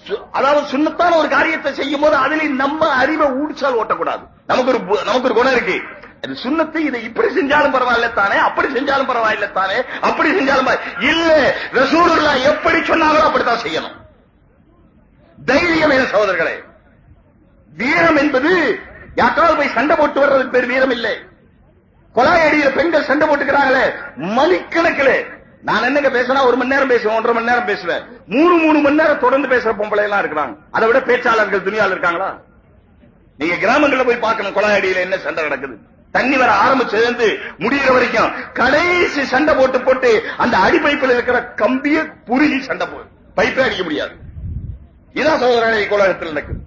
சு- அதாவது சுண்ணத்தான ஒரு காரியத்தை செய்யும் போது அதில் நம்ம அறிவை ஊடிச்சால் ஓட்டக்கூடாது. நமக்கு ஒரு நமக்கு ஒரு குணம் இருக்கு. அது சுண்ணத்தை இதை இப்படி செஞ்சாலும் பரவாயில்ல தானே அப்படி செஞ்சாலும் பரவாயில்ல தானே அப்படி செஞ்சாலும் இல்ல ரசூலுல்லாஹ் எப்படி சொன்னாங்களோ அப்படித்தான் செய்யணும். தைரியம் என சகோதரர்களே. வீரம் என்பது யாக்கால் போய் சண்டை போட்டு வர்றது பேர் வீரம் இல்லை. கொலாய் அடியில பெண்கள் சண்டை போட்டுக்கிறாங்களே மணிக்கணக்கில் நான் என்னங்க பேசினா ஒரு மணி நேரம் பேசுவேன் ஒன்றரை மணி நேரம் பேசுவேன். மூணு மூணு மணி நேரம் தொடர்ந்து பேசுற பொம்பளை எல்லாம் இருக்கிறாங்க அதை விட பேச்சாளர்கள் துணியால இருக்காங்களா? நீங்க கிராமங்கள்ல போய் பார்க்கணும் கொலாய் அடியில என்ன சண்டை நடக்குது. தண்ணி வர ஆரம்பிச்சிருந்து முடிகிற வரைக்கும் கடைசி சண்டை போட்டு போட்டு அந்த அடிப்பைப்பில் இருக்கிற கம்பிய புருகி சண்டை போ பைப்பே அடிக்க முடியாது. இதான் சகோதரனை கோலகத்தில் நடக்குது.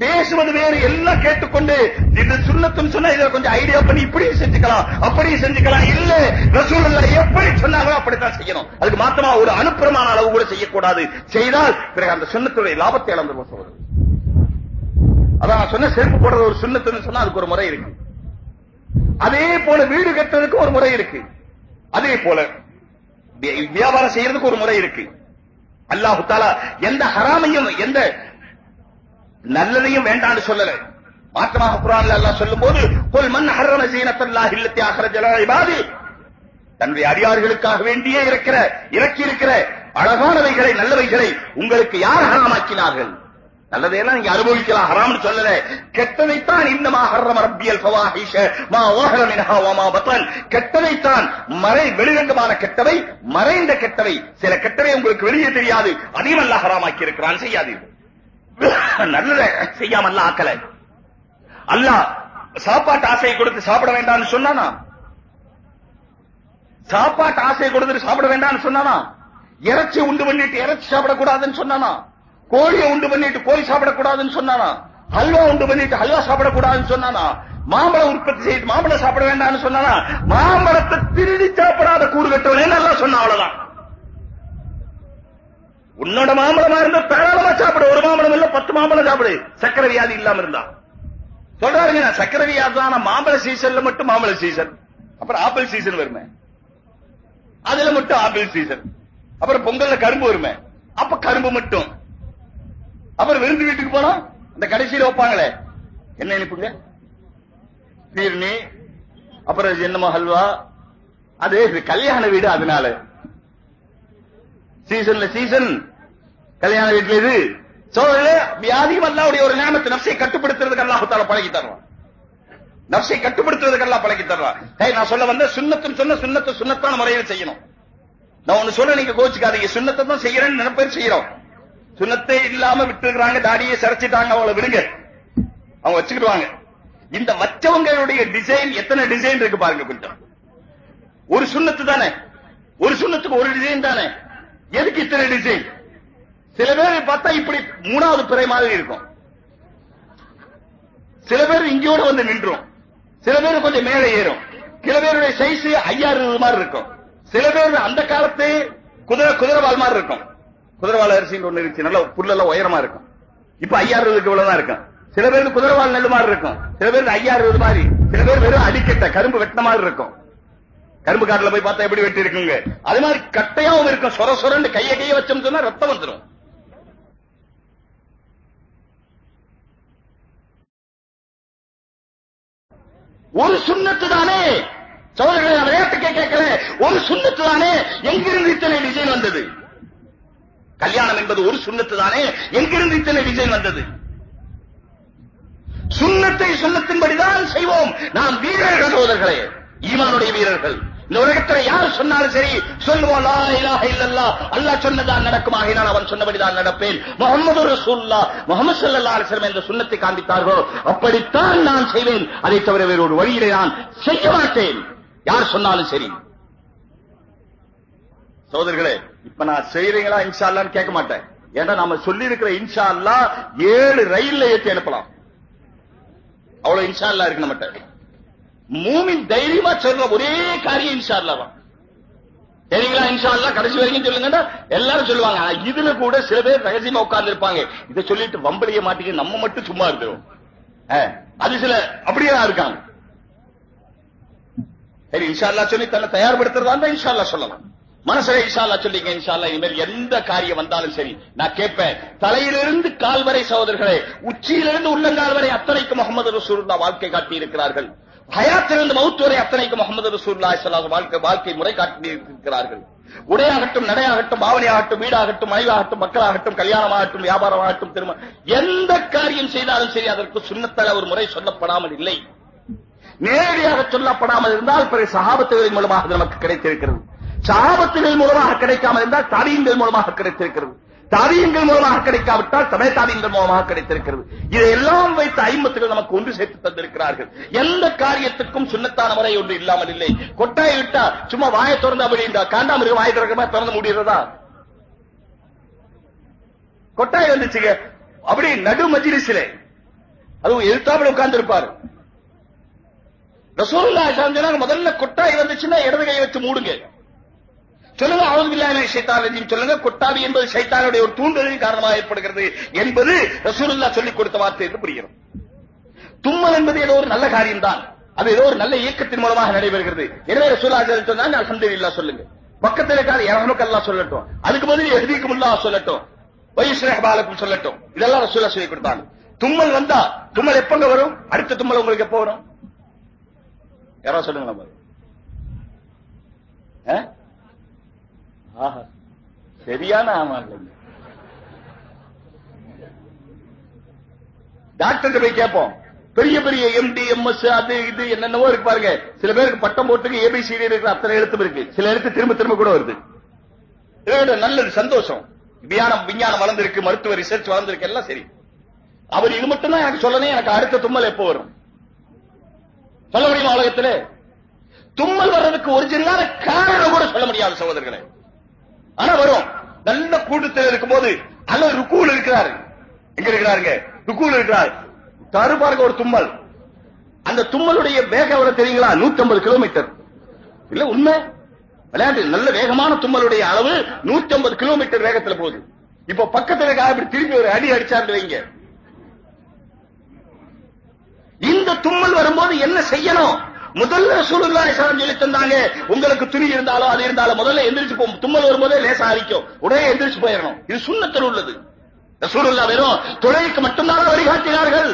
பேசுவது வேறு எல்லாம் கேட்டுக்கொண்டு இது சுண்ணத்தும் சொன்னா இதை கொஞ்சம் ஐடியா பண்ணி இப்படி செஞ்சுக்கலாம் அப்படி செஞ்சுக்கலாம். இல்ல ரசூலுல்லாஹ் எப்படி சொன்னாங்களோ அப்படித்தான் செய்யணும். அதுக்கு மாத்தமா ஒரு அனுப்புறமான அளவு கூட செய்யக்கூடாது. செய்தால் பிறகு அந்த சுண்ணத்துடைய லாபத்தை இழந்துருவோம் சகோதரர் அதான் நான் சொன்ன செருப்பு போடுறது ஒரு சுண்ணத்துன்னு சொன்னா அதுக்கு ஒரு முறை இருக்கு. அதே போல வீடு கட்டுறதுக்கு ஒரு முறை இருக்கு. அதே போல வியாபாரம் செய்யறதுக்கு ஒரு முறை இருக்கு. அல்லாஹு தாலா எந்த ஹராமையும் எந்த நல்லதையும் வேண்டான்னு சொல்லல. மாற்றமாக குரான்ல அல்லாஹ் சொல்லும்போது கொல் மண் ஹர்ரம ஜீனத்தல்லாஹி இல்லத்தி அஹ்ரஜ லல் தன்னுடைய அடியார்களுக்காக வேண்டியே இருக்கிற இறக்கி இருக்கிற அழகானவைகளை நல்லவைகளை உங்களுக்கு யார் ஹராமாக்கினார்கள்? நல்லதையெல்லாம் நீங்க அனுபவிக்கலாம் ஹராம்னு சொல்லல. கெட்டதைத்தான் இன்னமா ஹர்ரம ரப்பியல் ஃபவாஹிஷ மா ஓஹர மின்ஹா வ பத்தன். கெட்டதைத்தான் மறை வெளிரங்கமான கெட்டவை மறைந்த கெட்டவை. சில கெட்டவை உங்களுக்கு வெளியே தெரியாது அதையும் அல்லாஹ் ஹராமாக்கி இருக்கிறான் செய்யாதீர்கள். நல்லத. செய்யாம அல்லாஹ் ஆக்கல. அல்ல சாப்பாட்டு ஆசையை கொடுத்து சாப்பிட வேண்டாம்னு சொன்னானா? சாப்பாட்டு ஆசையை கொடுத்துட்டு சாப்பிட வேண்டாம்னு சொன்னானா? இறைச்சி உண்டு பண்ணிட்டு இறைச்சி சாப்பிடக்கூடாதுன்னு சொன்னானா? கோழியை உண்டு பண்ணிட்டு கோழி சாப்பிடக்கூடாதுன்னு சொன்னானா? ஹல்வா உண்டு பண்ணிட்டு ஹல்வா சாப்பிடக்கூடாதுன்னு சொன்னானா? மாம்பழம் உற்பத்தி செய்து மாம்பழம் சாப்பிட வேண்டாம்னு சொன்னானா? மாம்பழத்தை திருடி சாப்பிடாத கூறு கட்டவனே நல்லா சொன்னா அவ்வளவுதான். உன்னோட மாம்பழமா இருந்தா தாராளமா சாப்பிடு. ஒரு மாம்பழம் இல்ல பத்து மாம்பழம் சாப்பிடு. சக்கரை வியாதி இல்லாம இருந்தா. சொல்றாருங்க நான் சக்கரை வியாதி தான் மாம்பழ சீசன்ல மட்டும் மாம்பழ சீசன் அப்புறம் ஆப்பிள் சீசன் வருமே. அதுல மட்டும் ஆப்பிள் சீசன் அப்புறம் பொங்கல்ல கரும்பு வருமே. அப்ப கரும்பு மட்டும். அப்புறம் விருந்து வீட்டுக்கு போனா இந்த கடைசியில வைப்பாங்களே. என்ன இனிப்புங்க பீர்னி அப்புறம் என்னமோ ஹல்வா. அது கல்யாண வீடு அதனால. சீசன்ல சீசன். கல்யாண வீட்டுல இது. சோழல வியாதியும் அல்லாவுடைய ஒரு நேமத்தை நப்சை கட்டுப்படுத்துறதுக்கு அல்லாஹ் பழகி தருவான். நப்சை கட்டுப்படுத்துறதுக்கு எல்லாம் பழகி தருவான். டேய் நான் சொல்ல வந்த சுண்ணத்தும் சொன்ன சுண்ணத்தை சுண்ணத்தான முறையில் செய்யணும். நான் ஒண்ணு சொல்ல நீங்க கோச்சுக்காதீங்க. சுண்ணத்தை தான் செய்யறேன்னு நினைப்பேர் செய்யறோம். சுண்ணத்தை இல்லாம விட்டுருக்காங்க தாடியை சரிச்சிட்டாங்க அவளை விடுங்க. அவங்க வச்சுக்கிடுவாங்க. இந்த வச்சவங்களுடைய டிசைன் எத்தனை டிசைன் இருக்கு பாருங்க கொஞ்சம். ஒரு சுண்ணத்து தானே. ஒரு சுண்ணத்துக்கு ஒரு டிசைன் தானே. எதுக்கு இத்தனை டிசைன் சில பேர் பார்த்தா இப்படி மூணாவது பிறை மாதிரி இருக்கும். சில பேர் இங்கோட வந்து நின்றும். சில பேர் கொஞ்சம் மேலே ஏறும். சில பேருடைய சைஸ் ஐயாறு மாதிரி இருக்கும். சில பேர் அந்த காலத்து குதிரை குதிரவால் மாதிரி இருக்கும். குதிரவால் அரிசின்னு ஒண்ணு இருந்துச்சு. நல்லா புல்லெல்லாம் உயரமா இருக்கும். இப்ப ஐயாறுக்கு இவ்வளவுதான் இருக்கும். சில பேருக்கு குதிரவால் நெல் மாதிரி இருக்கும். சில பேருக்கு ஐயாறு மாதிரி. சில பேர் வெறும் அடிக்கட்ட கரும்பு வெட்டின மாதிரி இருக்கும். கரும்பு காட்டுல போய் பார்த்தா எப்படி வெட்டி இருக்குங்க அது மாதிரி கட்டையாவும் இருக்கும். சொர சொரன்னு கைய கைய வச்சோம்னு சொன்னா ரத்தம் வந்துடும் ஒரு சுண்ணத்து தானே? சோதரர்களை நான் விளையாட்டுக்கே கேட்கல ஒரு சுண்ணத்து தானே? எங்கிருந்து இத்தனை டிசைன் வந்தது? கல்யாணம் என்பது ஒரு சுண்ணத்து தானே? எங்கிருந்து இத்தனை டிசைன் வந்தது? சுண்ணத்தை சுண்ணத்தின்படிதான் செய்வோம். நாம் வீரர்கள் சோதர்களே ஈமானுடைய வீரர்கள். இந்த உலகத்துல யார் சொன்னாலும் சரி சொல்லுவோம் லா அல்லாஹ் சொன்னதான் நடக்கும். ஆகினால் அவன் சொன்னபடிதான் நடப்பேன். முகமது ரசூல்லா முகமது சல்லா அலைஹி என்ற சுண்ணத்தை காண்பித்தார்களோ அப்படித்தான் நான் செய்வேன். அதை தவிர வேறு ஒரு வழியிலே நான் செய்ய மாட்டேன். யார் சொன்னாலும் சரி. சோதர்களே இப்ப நான் செய்யறீங்களா இன்ஷா அல்லான்னு கேட்க மாட்டேன். ஏன்னா நாம சொல்லி இருக்கிற இன்ஷா அல்லா ஏழு ரயில்ல ஏற்றி அனுப்பலாம். அவ்வளவு இன்ஷா அல்லா இருக்கு நம்மகிட்ட. மூமின் தைரியமா சொல்ற ஒரே காரியம் இன்ஷா தான். சரிங்களா இன்ஷா அல்லா கடைசி வரைக்கும் சொல்லுங்கன்னா எல்லாரும் சொல்லுவாங்க ஆனா இதுல கூட சில பேர் ரகசியமா உட்கார்ந்து இருப்பாங்க இதை சொல்லிட்டு வம்பளிய மாட்டீங்க நம்ம மட்டும் சும்மா இருக்கிறோம் அது சில அப்படியே தான் இருக்காங்க. சரி இன்ஷா அல்லா சொல்லி தன்னை தயார்படுத்துறதா இருந்தா இன்ஷா அல்லா சொல்லலாம். மனசுல இன்ஷால்லா சொல்லிங்க இன்ஷால்லா இனிமேல் எந்த காரியம் வந்தாலும் சரி நான் கேட்பேன். தலையிலிருந்து கால் வரை சகோதரர்களே உச்சியிலிருந்து உள்ளங்கால் வரை அத்தனைக்கு முகமது ரசூலுல்லாஹ் வாழ்க்கை காட்டி இருக்கிறார்கள் ஹயாத்திலிருந்து மவுத்து வரை அத்தனைக்கு முகமது ரசூல்லாய் ஸல்லல்லாஹு வாழ்க்கை வாழ்க்கை முறை காட்டியிருக்கிறார்கள். உடையாகட்டும் நடையாகட்டும் பாவனையாகட்டும் வீடாகட்டும் மனைவாகட்டும் மக்களாகட்டும் கல்யாணமாகட்டும் வியாபாரமாகட்டும் திரும்ப எந்த காரியம் செய்தாலும் சரி அதற்கு சுண்ணத்தால் ஒரு முறை சொல்லப்படாமல் இல்லை. நேரடியாக சொல்லப்படாமல் இருந்தால் பிறகு சகாபத்துகளின் மூலமாக நமக்கு கிடைத்திருக்கிறது. சகாபத்துகள் மூலமாக கிடைக்காமல் இருந்தால் தாரியங்கள் மூலமாக கிடைத்திருக்கிறது. தாரியங்கள் மூலமாக கிடைக்காவிட்டால் சமய தாரியங்கள் மூலமாக கிடைத்திருக்கிறது. இதையெல்லாம் வைத்து ஐம்பத்துகள் நமக்கு ஒன்று சேர்த்து தந்திருக்கிறார்கள். எந்த காரியத்துக்கும் சுண்ணத்தான முறை ஒன்று இல்லாமல் இல்லை. கொட்டாய் விட்டா சும்மா வாயை திறந்து அப்படின்றா காண்டாமிருக வாயை திறக்கமா திறந்து முடிகிறதா கொட்டாய் வந்துச்சுங்க. அப்படி நடு மஜ்லிஸிலே அதுவும் எழுத்தாமல் உட்கார்ந்து இருப்பாரு ரசூலுல்லாஹி முதல்ல கொட்டாய் வந்துச்சுன்னா இடது கையை வச்சு மூடுங்க. சொல்லுங்க அவுது பில்லாஹி ரஜீம் சொல்லுங்க. கொட்டாவி என்பது ஷைத்தானுடைய ஒரு தூண்டுதலின் காரணமாக ஏற்படுகிறது என்பது ரசூலுல்லாஹ் சொல்லிக் கொடுத்த வார்த்தை என்று புரிகிறது தும்மல் என்பது ஏதோ ஒரு நல்ல காரியம்தான். அது ஏதோ ஒரு நல்ல இயக்கத்தின் மூலமாக நடைபெறுகிறது. எனவே ரசூலுல்லாஹி சொன்னாங்க அல்ஹம்துலில்லாஹ் சொல்லுங்க. பக்கத்தில் இருக்காது இரஹமுக்கு சொல்லட்டும். அதுக்கு பதில் எஹ்தீக்கும் சொல்லட்டும். வைஸ்ரஹ் பாலக்கும் சொல்லட்டும். இதெல்லாம் ரசூலுல்லாஹ் சொல்லி கொடுத்தாங்க. தும்மல் வந்தா தும்மல் எப்பங்க வரும்? அடுத்த தும்மல் உங்களுக்கு எப்போ வரும்? யாரோ சொல்லுங்க நம்ம ஆஹா சரியான ஆமா இல்லைங்க. டாக்டர் போய் கேட்போம். பெரிய பெரிய எம்டி எம்எஸ் அது இது என்னென்னவோ இருக்கு பாருங்க. சில பேருக்கு பட்டம் போட்டு ஏபிசிடி இருக்கிற அத்தனை எழுத்து இருக்கு. சில எழுத்து திரும்ப திரும்ப கூட வருது. நல்லது சந்தோஷம். விஞ்ஞானம் விஞ்ஞானம் வளர்ந்திருக்கு மருத்துவ ரிசர்ச் வளர்ந்திருக்கு எல்லாம் சரி. அவர் இது மட்டும் தான் எனக்கு சொல்லணும் எனக்கு அடுத்த தும்மல் எப்போ வரும்? சொல்ல முடியுமா உலகத்திலே? தும்மல் வர்றதுக்கு ஒரிஜினலான காரணம் கூட சொல்ல முடியாது சகோதரர்களே. ஆனா வரும். நல்ல கூட்டத்தில் இருக்கும்போது அல்ல ருக்கூல் இருக்கிறாரு. எங்க இருக்கிறாருங்க? ருக்கூல் இருக்கிறார். தரு பாருங்க ஒரு தும்மல். அந்த தும்மலுடைய வேகம் எவ்வளவு தெரியுங்களா? 150 கிலோமீட்டர். இல்ல உண்மை? விளையாட்டு நல்ல வேகமான தும்மலுடைய அளவு 150 கிலோமீட்டர் வேகத்துல போகுது. இப்ப பக்கத்துல இருக்க இப்படி திரும்பி ஒரு அடி அடிச்சாரு வைங்க. இந்த தும்மல் வரும்போது என்ன செய்யணும்? முதல்ல ரசூலுல்லாஹி ஸல்லல்லாஹு அலைஹி சொல்லி தந்தாங்க உங்களுக்கு துணி இருந்தாலும் அது இருந்தாலும் முதல்ல எந்திரிச்சு போகும் தும்மல் வரும்போதே லேசா அரிக்கும். உடனே எந்திரிச்சு போயிடணும். இது சுண்ணத்தில் உள்ளது. ரசூலுல்லா வெறும் தொழிலுக்கு மட்டும்தான் வழிகாட்டினார்கள்?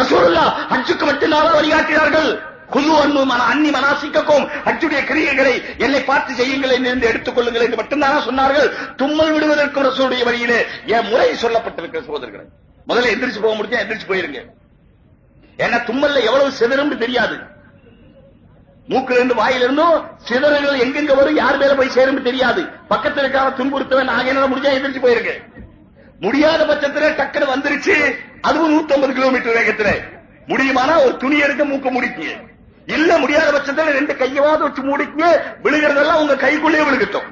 ரசூலுல்லா ஹஜ்ஜுக்கு மட்டும்தான் வழிகாட்டினார்கள்? குழு அன்பு மன அன்னி மனாசிக்கும் ஹஜ்ஜுடைய கிரியைகளை என்னை பார்த்து செய்யுங்கள் என்று எடுத்துக் கொள்ளுங்கள் என்று மட்டும்தானா சொன்னார்கள்? தும்மல் விடுவதற்கும் ரசூலுடைய வழியிலே என் முறை சொல்லப்பட்டிருக்கிற சகோதரர்களை முதல்ல எந்திரிச்சு போக முடிஞ்சா எந்திரிச்சு போயிருங்க. ஏன்னா தும்மல்ல எவ்வளவு சிதறும்னு தெரியாது. மூக்கிலிருந்து வாயிலிருந்தும் வாயில இருந்தும் சிதறல்கள் எங்கெங்க வரும் யார் மேல போய் சேரும் தெரியாது. பக்கத்துல இருக்கான துன்புறுத்தவன் நாங்க என்ன முடிஞ்சா எந்திரிச்சு போயிருக்கு. முடியாத பட்சத்துல டக்குனு வந்துருச்சு. அதுவும் 150 கிலோமீட்டர் வேகத்துல. முடியுமானா ஒரு துணி எடுக்க மூக்க முடிக்கு இல்ல முடியாத பட்சத்துல ரெண்டு கையவாத வச்சு மூடிக்கீங்க. விழுகிறதெல்லாம் உங்க கைக்குள்ளே விழுகட்டும்.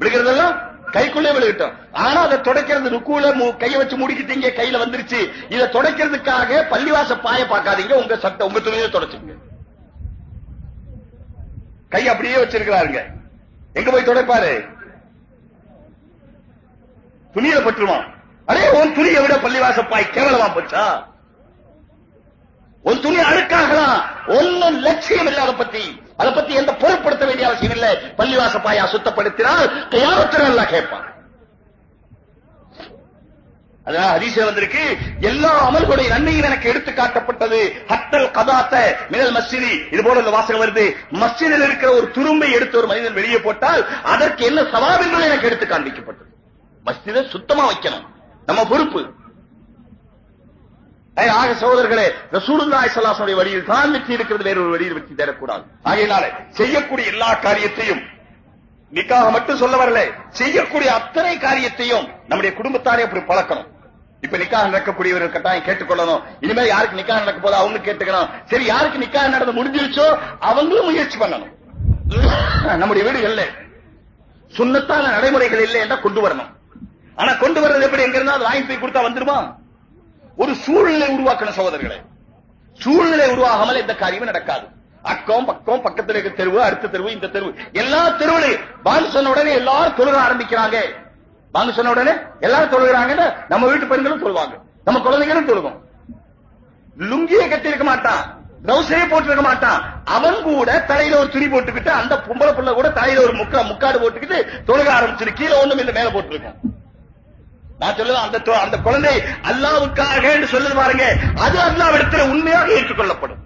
விழுகிறதெல்லாம் கைக்குள்ளே விழுகட்டும். ஆனா அதை தொடக்கிறது ருக்குல மு- கைய வச்சு முடிக்கிட்டீங்க கையில வந்துருச்சு. இதை தொடக்கிறதுக்காக பள்ளிவாச பாய பார்க்காதீங்க. உங்க சட்ட உங்க துணியை தொடச்சுங்க கை அப்படியே வச்சிருக்கிறாருங்க. எங்க போய் துடைப்பாரு? துணியில பட்டுருவான். அடே உன் துணியை விட பள்ளிவாச பாய் கேவலமா போச்சா? உன் துணி அழுக்காகலாம் ஒன்னும் லட்சியம் இல்ல அதை பத்தி. அதை பத்தி எந்த பொருட்படுத்த வேண்டிய அவசியம் இல்லை. பள்ளிவாச பாயா சுத்தப்படுத்தினால் கையாளத்தில் நல்லா கேட்பான் அதனால ஹதீஸ்ல வந்திருக்கு எல்லா அமல்களுடைய நன்மையும் எனக்கு எடுத்து காட்டப்பட்டது. ஹத்தல் கதாத்த மினல் மஸ்ஜிதி. இது போல இந்த வாசகம் வருது. மஸ்ஜிதில் இருக்கிற ஒரு துரும்பை எடுத்து ஒரு மனிதன் வெளியே போட்டால் அதற்கு என்ன சவால் என்பது எனக்கு எடுத்து காண்பிக்கப்பட்டது. மஸ்ஜிதை சுத்தமா வைக்கணும். நம்ம பொறுப்பு. ஆக சகோதரர்களே ரசூலுல்லாஹி ஸல்லல்லாஹு வழியில் தான் வெற்றி இருக்கிறது வேறொரு வழியில் வெற்றி தரக்கூடாது ஆகையினால செய்யக்கூடிய எல்லா காரியத்தையும் நிக்காக மட்டும் சொல்ல வரல செய்யக்கூடிய அத்தனை காரியத்தையும் நம்முடைய குடும்பத்தாரே அப்படி பழக்கணும். இப்ப நிக்காக நடக்கக்கூடியவர்கள் கட்டாயம் கேட்டுக்கொள்ளணும். இனிமேல் யாருக்கு நிக்காக நடக்க போதோ அவங்க கேட்டுக்கணும். சரி யாருக்கு நிக்காக நடந்து முடிஞ்சிருச்சோ அவங்களும் முயற்சி பண்ணணும். நம்முடைய வீடுகள்ல சுண்ணத்தான நடைமுறைகள் இல்லை என்றா கொண்டு வரணும். ஆனா கொண்டு வர்றது எப்படி? எங்க இருந்தா வாங்கி போய் கொடுத்தா வந்துருமா? ஒரு சூழ்நிலை உருவாக்கணும் சகோதரர்களே. சூழ்நிலை உருவாகாமல் எந்த காரியமும் நடக்காது. அக்கம் பக்கம் பக்கத்துல இருக்க தெருவு அடுத்த தெருவு இந்த தெருவு. எல்லா தெருவுலையும். பால் சொன்ன உடனே எல்லாரும் தொழுக ஆரம்பிக்கிறாங்க. வாங்க சொன்ன உடனே எல்லாரும் தொழுகிறாங்க நம்ம வீட்டு பெண்களும் தொழுவாங்க நம்ம குழந்தைகளும் தொழுவோம் லுங்கியை கட்டிருக்க மாட்டான். ட்ரௌசரே போட்டிருக்க மாட்டான். அவன் கூட தலையில ஒரு துணி போட்டுக்கிட்டு அந்த பொம்பளை புள்ள கூட தலையில ஒரு முக்கா முக்காடு போட்டுக்கிட்டு தொழுக ஆரம்பிச்சிரு. கீழே ஒண்ணும் இல்ல மேல போட்டிருக்கோம். நான் சொல்லுவேன் அந்த தொ- அந்த குழந்தை அல்லாவுக்காக என்று சொல்லுது பாருங்க. அது அல்லாவிடத்தில் உண்மையாக ஏற்றுக்கொள்ளப்படும்.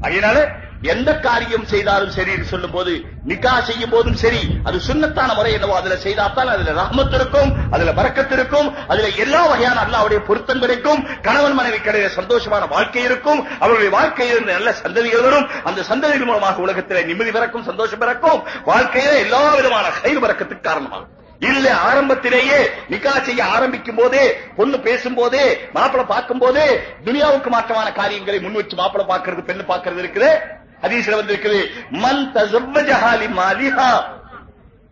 அதனால எந்த காரியம் செய்தாலும் சரி என்று சொல்லும் போது நிக்கா செய்யும் போதும் சரி. அது சுண்ணத்தான முறை என்னவோ அதுல செய்தாத்தான் அதுல ரஹ்மத் இருக்கும் அதுல பறக்கத்து இருக்கும் அதுல எல்லா வகையான அல்லாவுடைய பொருத்தம் கிடைக்கும் கணவன் மனைவி கிடையாது சந்தோஷமான வாழ்க்கை இருக்கும் அவருடைய வாழ்க்கையில் இருந்து நல்ல சந்ததிகள் வரும். அந்த சந்ததிகள் மூலமாக உலகத்தில் நிம்மதி பிறக்கும் சந்தோஷம் பிறக்கும். வாழ்க்கையில எல்லா விதமான கை பறக்கத்துக்கு காரணமாகும். இல்ல ஆரம்பத்திலேயே நிக்கா செய்ய ஆரம்பிக்கும் போதே பொண்ணு பேசும் போதே மாப்பிளை பார்க்கும் போதே துனியாவுக்கு மாற்றமான காரியங்களை முன் வச்சு மாப்பிளை பாக்குறது பெண்ணு பார்க்கிறது இருக்குது. ஹதீஸ்ல வந்திருக்குது மன் தசவ்வஜஹாலி மாலிஹா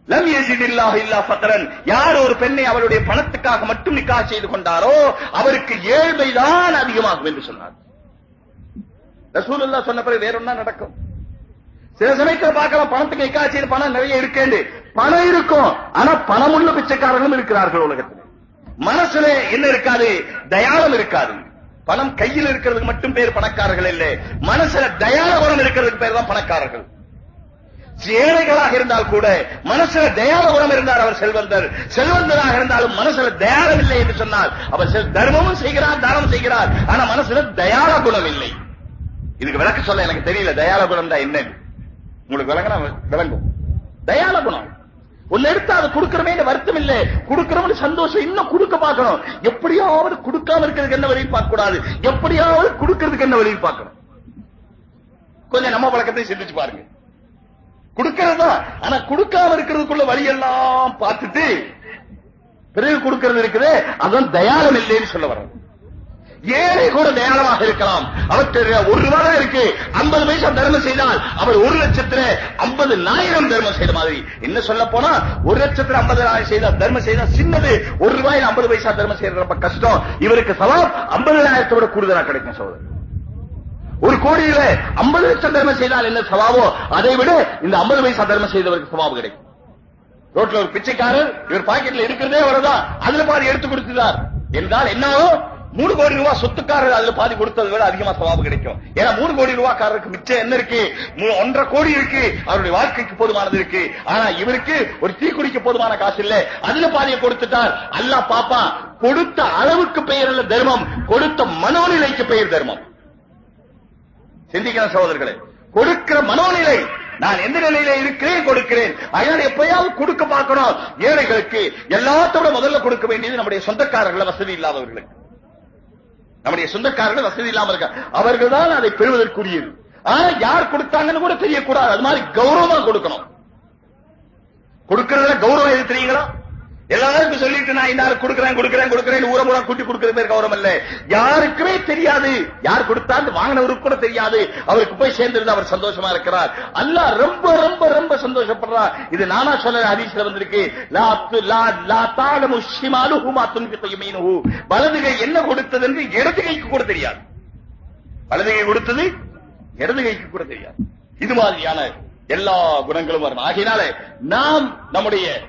லம் யஜிதில்லாஹு இல்லா ஃபத்ரன். யார் ஒரு பெண்ணை அவளுடைய பணத்துக்காக மட்டும் நிக்கா செய்து கொண்டாரோ அவருக்கு ஏழ்மைதான் அதிகமாகும் என்று சொன்னார். ரசூலுல்லாஹ் சொன்ன பிறகு வேற ஒண்ணா நடக்கும். சில சமயத்துல பார்க்கலாம் பணத்துக்கு நிக்கா செய்து பணம் நிறைய இருக்கேண்டு. பணம் இருக்கும் ஆனா பணமுள்ள பிச்சைக்காரர்களும் இருக்கிறார்கள் உலகத்தில். மனசுல என்ன இருக்காது? தயாளம் இருக்காது. பணம் கையில் இருக்கிறதுக்கு மட்டும் பேர் பணக்காரர்கள் இல்லை. மனசுல தயாள இருக்கிறதுக்கு பேர் தான் பணக்காரர்கள். ஏழைகளாக இருந்தால் கூட மனசுல தயாள இருந்தார் அவர் செல்வந்தர். செல்வந்தராக இருந்தாலும் மனசுல தயாரம் இல்லை என்று சொன்னால் அவர் செல்- தர்மமும் செய்கிறார் தானம் செய்கிறார். ஆனா மனசுல தயால குணம் இல்லை. இதுக்கு விளக்க சொல்ல எனக்கு தெரியல. தயால குணம் தான் என்ன உங்களுக்கு விளங்கினா விளங்கும். தயால குணம். ஒன்னு எடுத்தா அதை கொடுக்கறமே வருத்தம் இல்ல. கொடுக்கிறவனு சந்தோஷம் இன்னும் கொடுக்க பார்க்கணும். எப்படியாவது கொடுக்காம இருக்கிறதுக்கு என்ன வழியும் பார்க்க கூடாது. எப்படியாவது கொடுக்கறதுக்கு என்ன வழியும் பார்க்கணும். கொஞ்சம் நம்ம பழக்கத்தை சிந்திச்சு பாருங்க. கொடுக்கிறது தான். ஆனா கொடுக்காம இருக்கிறதுக்குள்ள வழி எல்லாம் பார்த்துட்டு பிறகு கொடுக்கறது இருக்குது. அதான் தயாளம் இல்லைன்னு சொல்ல வர்றது ஏழை கூட ஏராளமாக இருக்கலாம். அவற்றை ஒரு ரூபாய் இருக்கு. ஐம்பது பைசா தர்மம் செய்தால் அவர் ஒரு லட்சத்துல ஐம்பது நாயிரம் தர்மம் செய்த மாதிரி. என்ன சொல்ல போனா ஒரு லட்சத்துல ஐம்பது நாயிரம் தர்மம் செய்தா சின்னது ஒரு ரூபாயில் ஐம்பது பைசா தர்மம் செய்யறது ரொம்ப கஷ்டம். இவருக்கு சவாப் ஐம்பதாயிரத்தை விட கூடுதலா கிடைக்கும் சோதரர் ஒரு கோடியில ஐம்பது லட்சம் தர்மம் செய்தால் என்ன சவாவோ அதை விட இந்த ஐம்பது பைசா தர்மம் செய்தவருக்கு சவாபு கிடைக்கும். ரோட்ல ஒரு பிச்சைக்காரர் இவர் பாக்கெட்ல இருக்கிறதே வரதா அதுல பாதி எடுத்து கொடுத்துதார் என்றால் என்ன மூணு கோடி ரூபாய் சொத்துக்காரர் அதுல பாதி கொடுத்ததை விட அதிகமா சவாபு கிடைக்கும். ஏன்னா மூணு கோடி ரூபாய்க்காரருக்கு மிச்சம் என்ன இருக்கு? ஒன்றரை கோடி இருக்கு. அவருடைய வாழ்க்கைக்கு போதுமானது இருக்கு. ஆனா இவருக்கு ஒரு தீ குடிக்க போதுமான காசு இல்ல. அதுல பாதியை கொடுத்துட்டார் அல்லாஹ் பாப்பா கொடுத்த அளவுக்கு பெயர் அல்ல தர்மம் கொடுத்த மனோநிலைக்கு பெயர் தர்மம். சிந்திக்கிற சகோதரர்களே. கொடுக்கிற மனோநிலை நான் எந்த நிலையில இருக்கிறேன் கொடுக்கிறேன். அதனால எப்பயாவது கொடுக்க பார்க்கணும். ஏழைகளுக்கு எல்லாத்தோட முதல்ல கொடுக்க வேண்டியது நம்முடைய சொந்தக்காரர்கள் வசதி இல்லாதவர்களுக்கு. நம்முடைய சொந்தக்காரர்கள் வசதி இல்லாம இருக்க. அவர்கள் தான் அதை பெறுவதற்குரியது. ஆனா யார் கொடுத்தாங்கன்னு கூட தெரியக்கூடாது. அது மாதிரி கௌரவமா கொடுக்கணும். கொடுக்கறதுல கௌரவம் எது தெரியுங்களா? எல்லாருக்கும் சொல்லிட்டு நான் இந்த ஆள் கொடுக்கிறேன் கொடுக்கிறேன் கொடுக்கிறேன் ஊர ஊரா கூட்டி கொடுக்கிறது பேர் கௌரவம் இல்ல. யாருக்குமே தெரியாது. யார் கொடுத்தான்னு வாங்கினவருக்கு கூட தெரியாது. அவருக்கு போய் சேர்ந்திருந்து அவர் சந்தோஷமா இருக்கிறார். அல்லாஹ் ரொம்ப ரொம்ப ரொம்ப சந்தோஷப்படுறார் இது நானா சொல்ல ஹதீஸ்ல வந்திருக்கு. லா து- லா லா தாலமு வலது கை என்ன கொடுத்தது என்று இடது கைக்கு கூட தெரியாது. வலது கை கொடுத்தது இடது கைக்கு கூட தெரியாது. இது மாதிரியான எல்லா குணங்களும் வரும். ஆகையினால நாம் நம்முடைய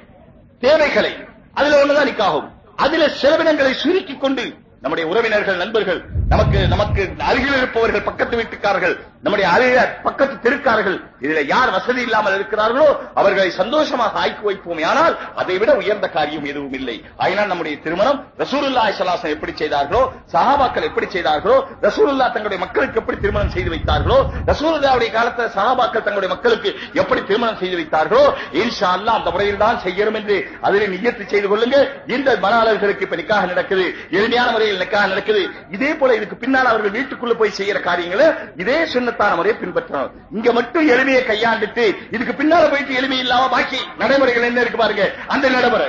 தேவைகளை அதுல ஒண்ணுதான் நிக்காகும் அதுல செலவினங்களை சுருக்கிக் கொண்டு நம்முடைய உறவினர்கள் நண்பர்கள் நமக்கு நமக்கு அருகில் இருப்பவர்கள் பக்கத்து வீட்டுக்காரர்கள் நம்முடைய அருக பக்கத்து தெருக்காரர்கள் இதுல யார் வசதி இல்லாமல் இருக்கிறார்களோ அவர்களை சந்தோஷமாக ஆக்கி வைப்போம். ஆனால் அதை விட உயர்ந்த காரியம் எதுவும் இல்லை. அதனால் நம்முடைய திருமணம் ரசூலுல்லா ஸல்லல்லாஹு எப்படி செய்தார்களோ சஹாபாக்கள் எப்படி செய்தார்களோ ரசூலுல்லா தங்களுடைய மக்களுக்கு எப்படி திருமணம் செய்து வைத்தார்களோ ரசூலுல்லாவுடைய காலத்தில் சஹாபாக்கள் தங்களுடைய மக்களுக்கு எப்படி திருமணம் செய்து வைத்தார்களோ இன்ஷா அல்லாஹ் அந்த முறையில் தான் செய்யணும் என்று அதில் நியத்து செய்து கொள்ளுங்க இந்த மணாளர்களுக்கு இப்ப நிக்காக நடக்குது. எளிமையான முறையில் நிக்காக நடக்குது. இதே போல இதுக்கு பின்னால் அவர்கள் வீட்டுக்குள்ள போய் செய்யற காரியங்களை இதே சுண்ணத்தான முறையை பின்பற்றணும். இங்க மட்டும் எளிமையை கையாண்டுட்டு இதுக்கு பின்னால போயிட்டு எளிமை இல்லாம பாக்கி நடைமுறைகள் என்ன இருக்கு பாருங்க. அந்த நடைமுறை.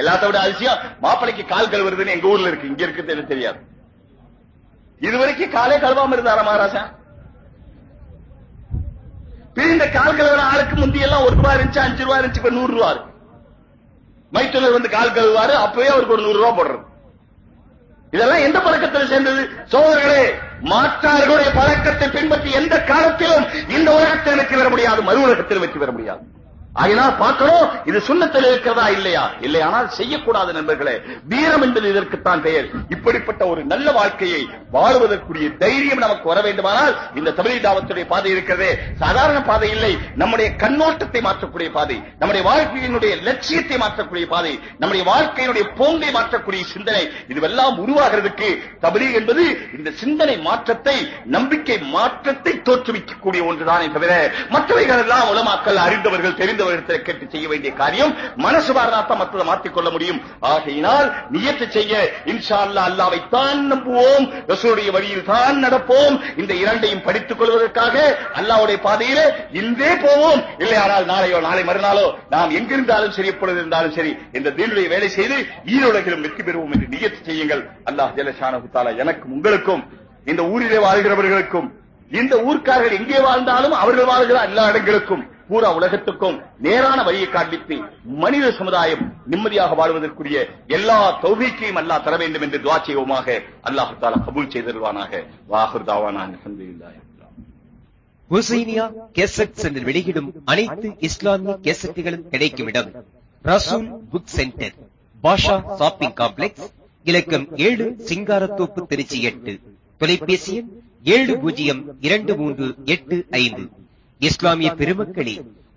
எல்லாத்த விட அதிசயம் மாப்பிளைக்கு கால் கழுவுறதுன்னு எங்க ஊர்ல இருக்கு. இங்க இருக்குது எனக்கு தெரியாது. இதுவரைக்கும் காலே கழுவாம இருந்தாரா மகாராஜா? பிரிந்த கால் கழுவுற ஆளுக்கு முந்தி எல்லாம் ஒரு ரூபாய் இருந்துச்சு அஞ்சு ரூபாய் இருந்துச்சு இப்ப நூறு ரூபா இருக்கு. மைத்துனர் வந்து கால் கழுவாரு அப்பவே அவருக்கு ஒரு நூறு ரூபா போடுறது. இதெல்லாம் எந்த பழக்கத்தில் சேர்ந்தது? சோதர்களே மாற்றார்களுடைய பழக்கத்தை பின்பற்றி எந்த காலத்திலும் இந்த உலகத்தில் வெற்றி பெற முடியாது மறு உலகத்தில் வெற்றி பெற முடியாது. ஆகினால் பார்க்கணும் இது சுண்ணத்தில் இருக்கிறதா இல்லையா? இல்லையானால் செய்யக்கூடாது நண்பர்களே. வீரம் என்பது இதற்குத்தான் பெயர். இப்படிப்பட்ட ஒரு நல்ல வாழ்க்கையை வாழ்வதற்குரிய தைரியம் நமக்கு வர வேண்டுமானால் இந்த தமிழ் தாவத்துடைய பாதை இருக்கிறதே. சாதாரண பாதை இல்லை. நம்முடைய கண்ணோட்டத்தை மாற்றக்கூடிய பாதை. நம்முடைய வாழ்க்கையினுடைய லட்சியத்தை மாற்றக்கூடிய பாதை. நம்முடைய வாழ்க்கையினுடைய போங்கை மாற்றக்கூடிய சிந்தனை. இதுவெல்லாம் உருவாகிறதுக்கு தபலீ என்பது இந்த சிந்தனை மாற்றத்தை நம்பிக்கை மாற்றத்தை தோற்றுவிக்கக்கூடிய ஒன்றுதானே தவிர மற்றவைகள் எல்லாம் உலமாக்கல் அறிந்தவர்கள் தெரிந்தவர்கள் ஒரு இடத்துல கேட்டு செய்ய வேண்டிய காரியம் மனசு மாறினாத்தான் மற்றதை மாற்றிக்கொள்ள முடியும். ஆகையினால் நியத்து செய்ய இன்ஷா அல்லா அல்லாவை தான் நம்புவோம். ரசூலுடைய வழியில் தான் நடப்போம். இந்த இரண்டையும் படித்துக் கொள்வதற்காக அல்லாவுடைய பாதையில இன்றே போவோம். இல்லையானால் நாளையோ நாளை மறுநாளோ நாம் எங்கிருந்தாலும் சரி எப்பொழுது இருந்தாலும் சரி இந்த தீனுடைய வேலை செய்து ஈரோலகிலும் வெற்றி பெறுவோம் என்று நியத்து செய்யுங்கள். அல்லாஹ் ஜலஷானு எனக்கும் உங்களுக்கும் இந்த ஊரிலே வாழ்கிறவர்களுக்கும் இந்த ஊர்க்காரர்கள் எங்கே வாழ்ந்தாலும் அவர்கள் வாழ்கிற எல்லா இடங்களுக்கும் பூரா உலகத்துக்கும் நேரான வழியை காண்பித்து மனித சமுதாயம் நிம்மதியாக வாழ்வதற்குரிய எல்லா தௌஃபீக்கையும் அல்லாஹ் தர வேண்டும் என்று துவா செய்வோமாக. அல்லாஹ் தாலா கபூல் செய்திருவானாக ஹுசைனியா கேசட் சென்டர் வெளியிடும் அனைத்து இஸ்லாமிய கேசட்டுகளும் கிடைக்கும் இடம் Rasool book centre Basha shopping complex இலக்கம் ஏழு சிங்காரத்தோப்பு திருச்சி எட்டு. தொலைபேசி எண் ஏழு பூஜ்ஜியம் இரண்டு மூன்று எட்டு ஐந்து. இஸ்லாமிய பெருமக்களே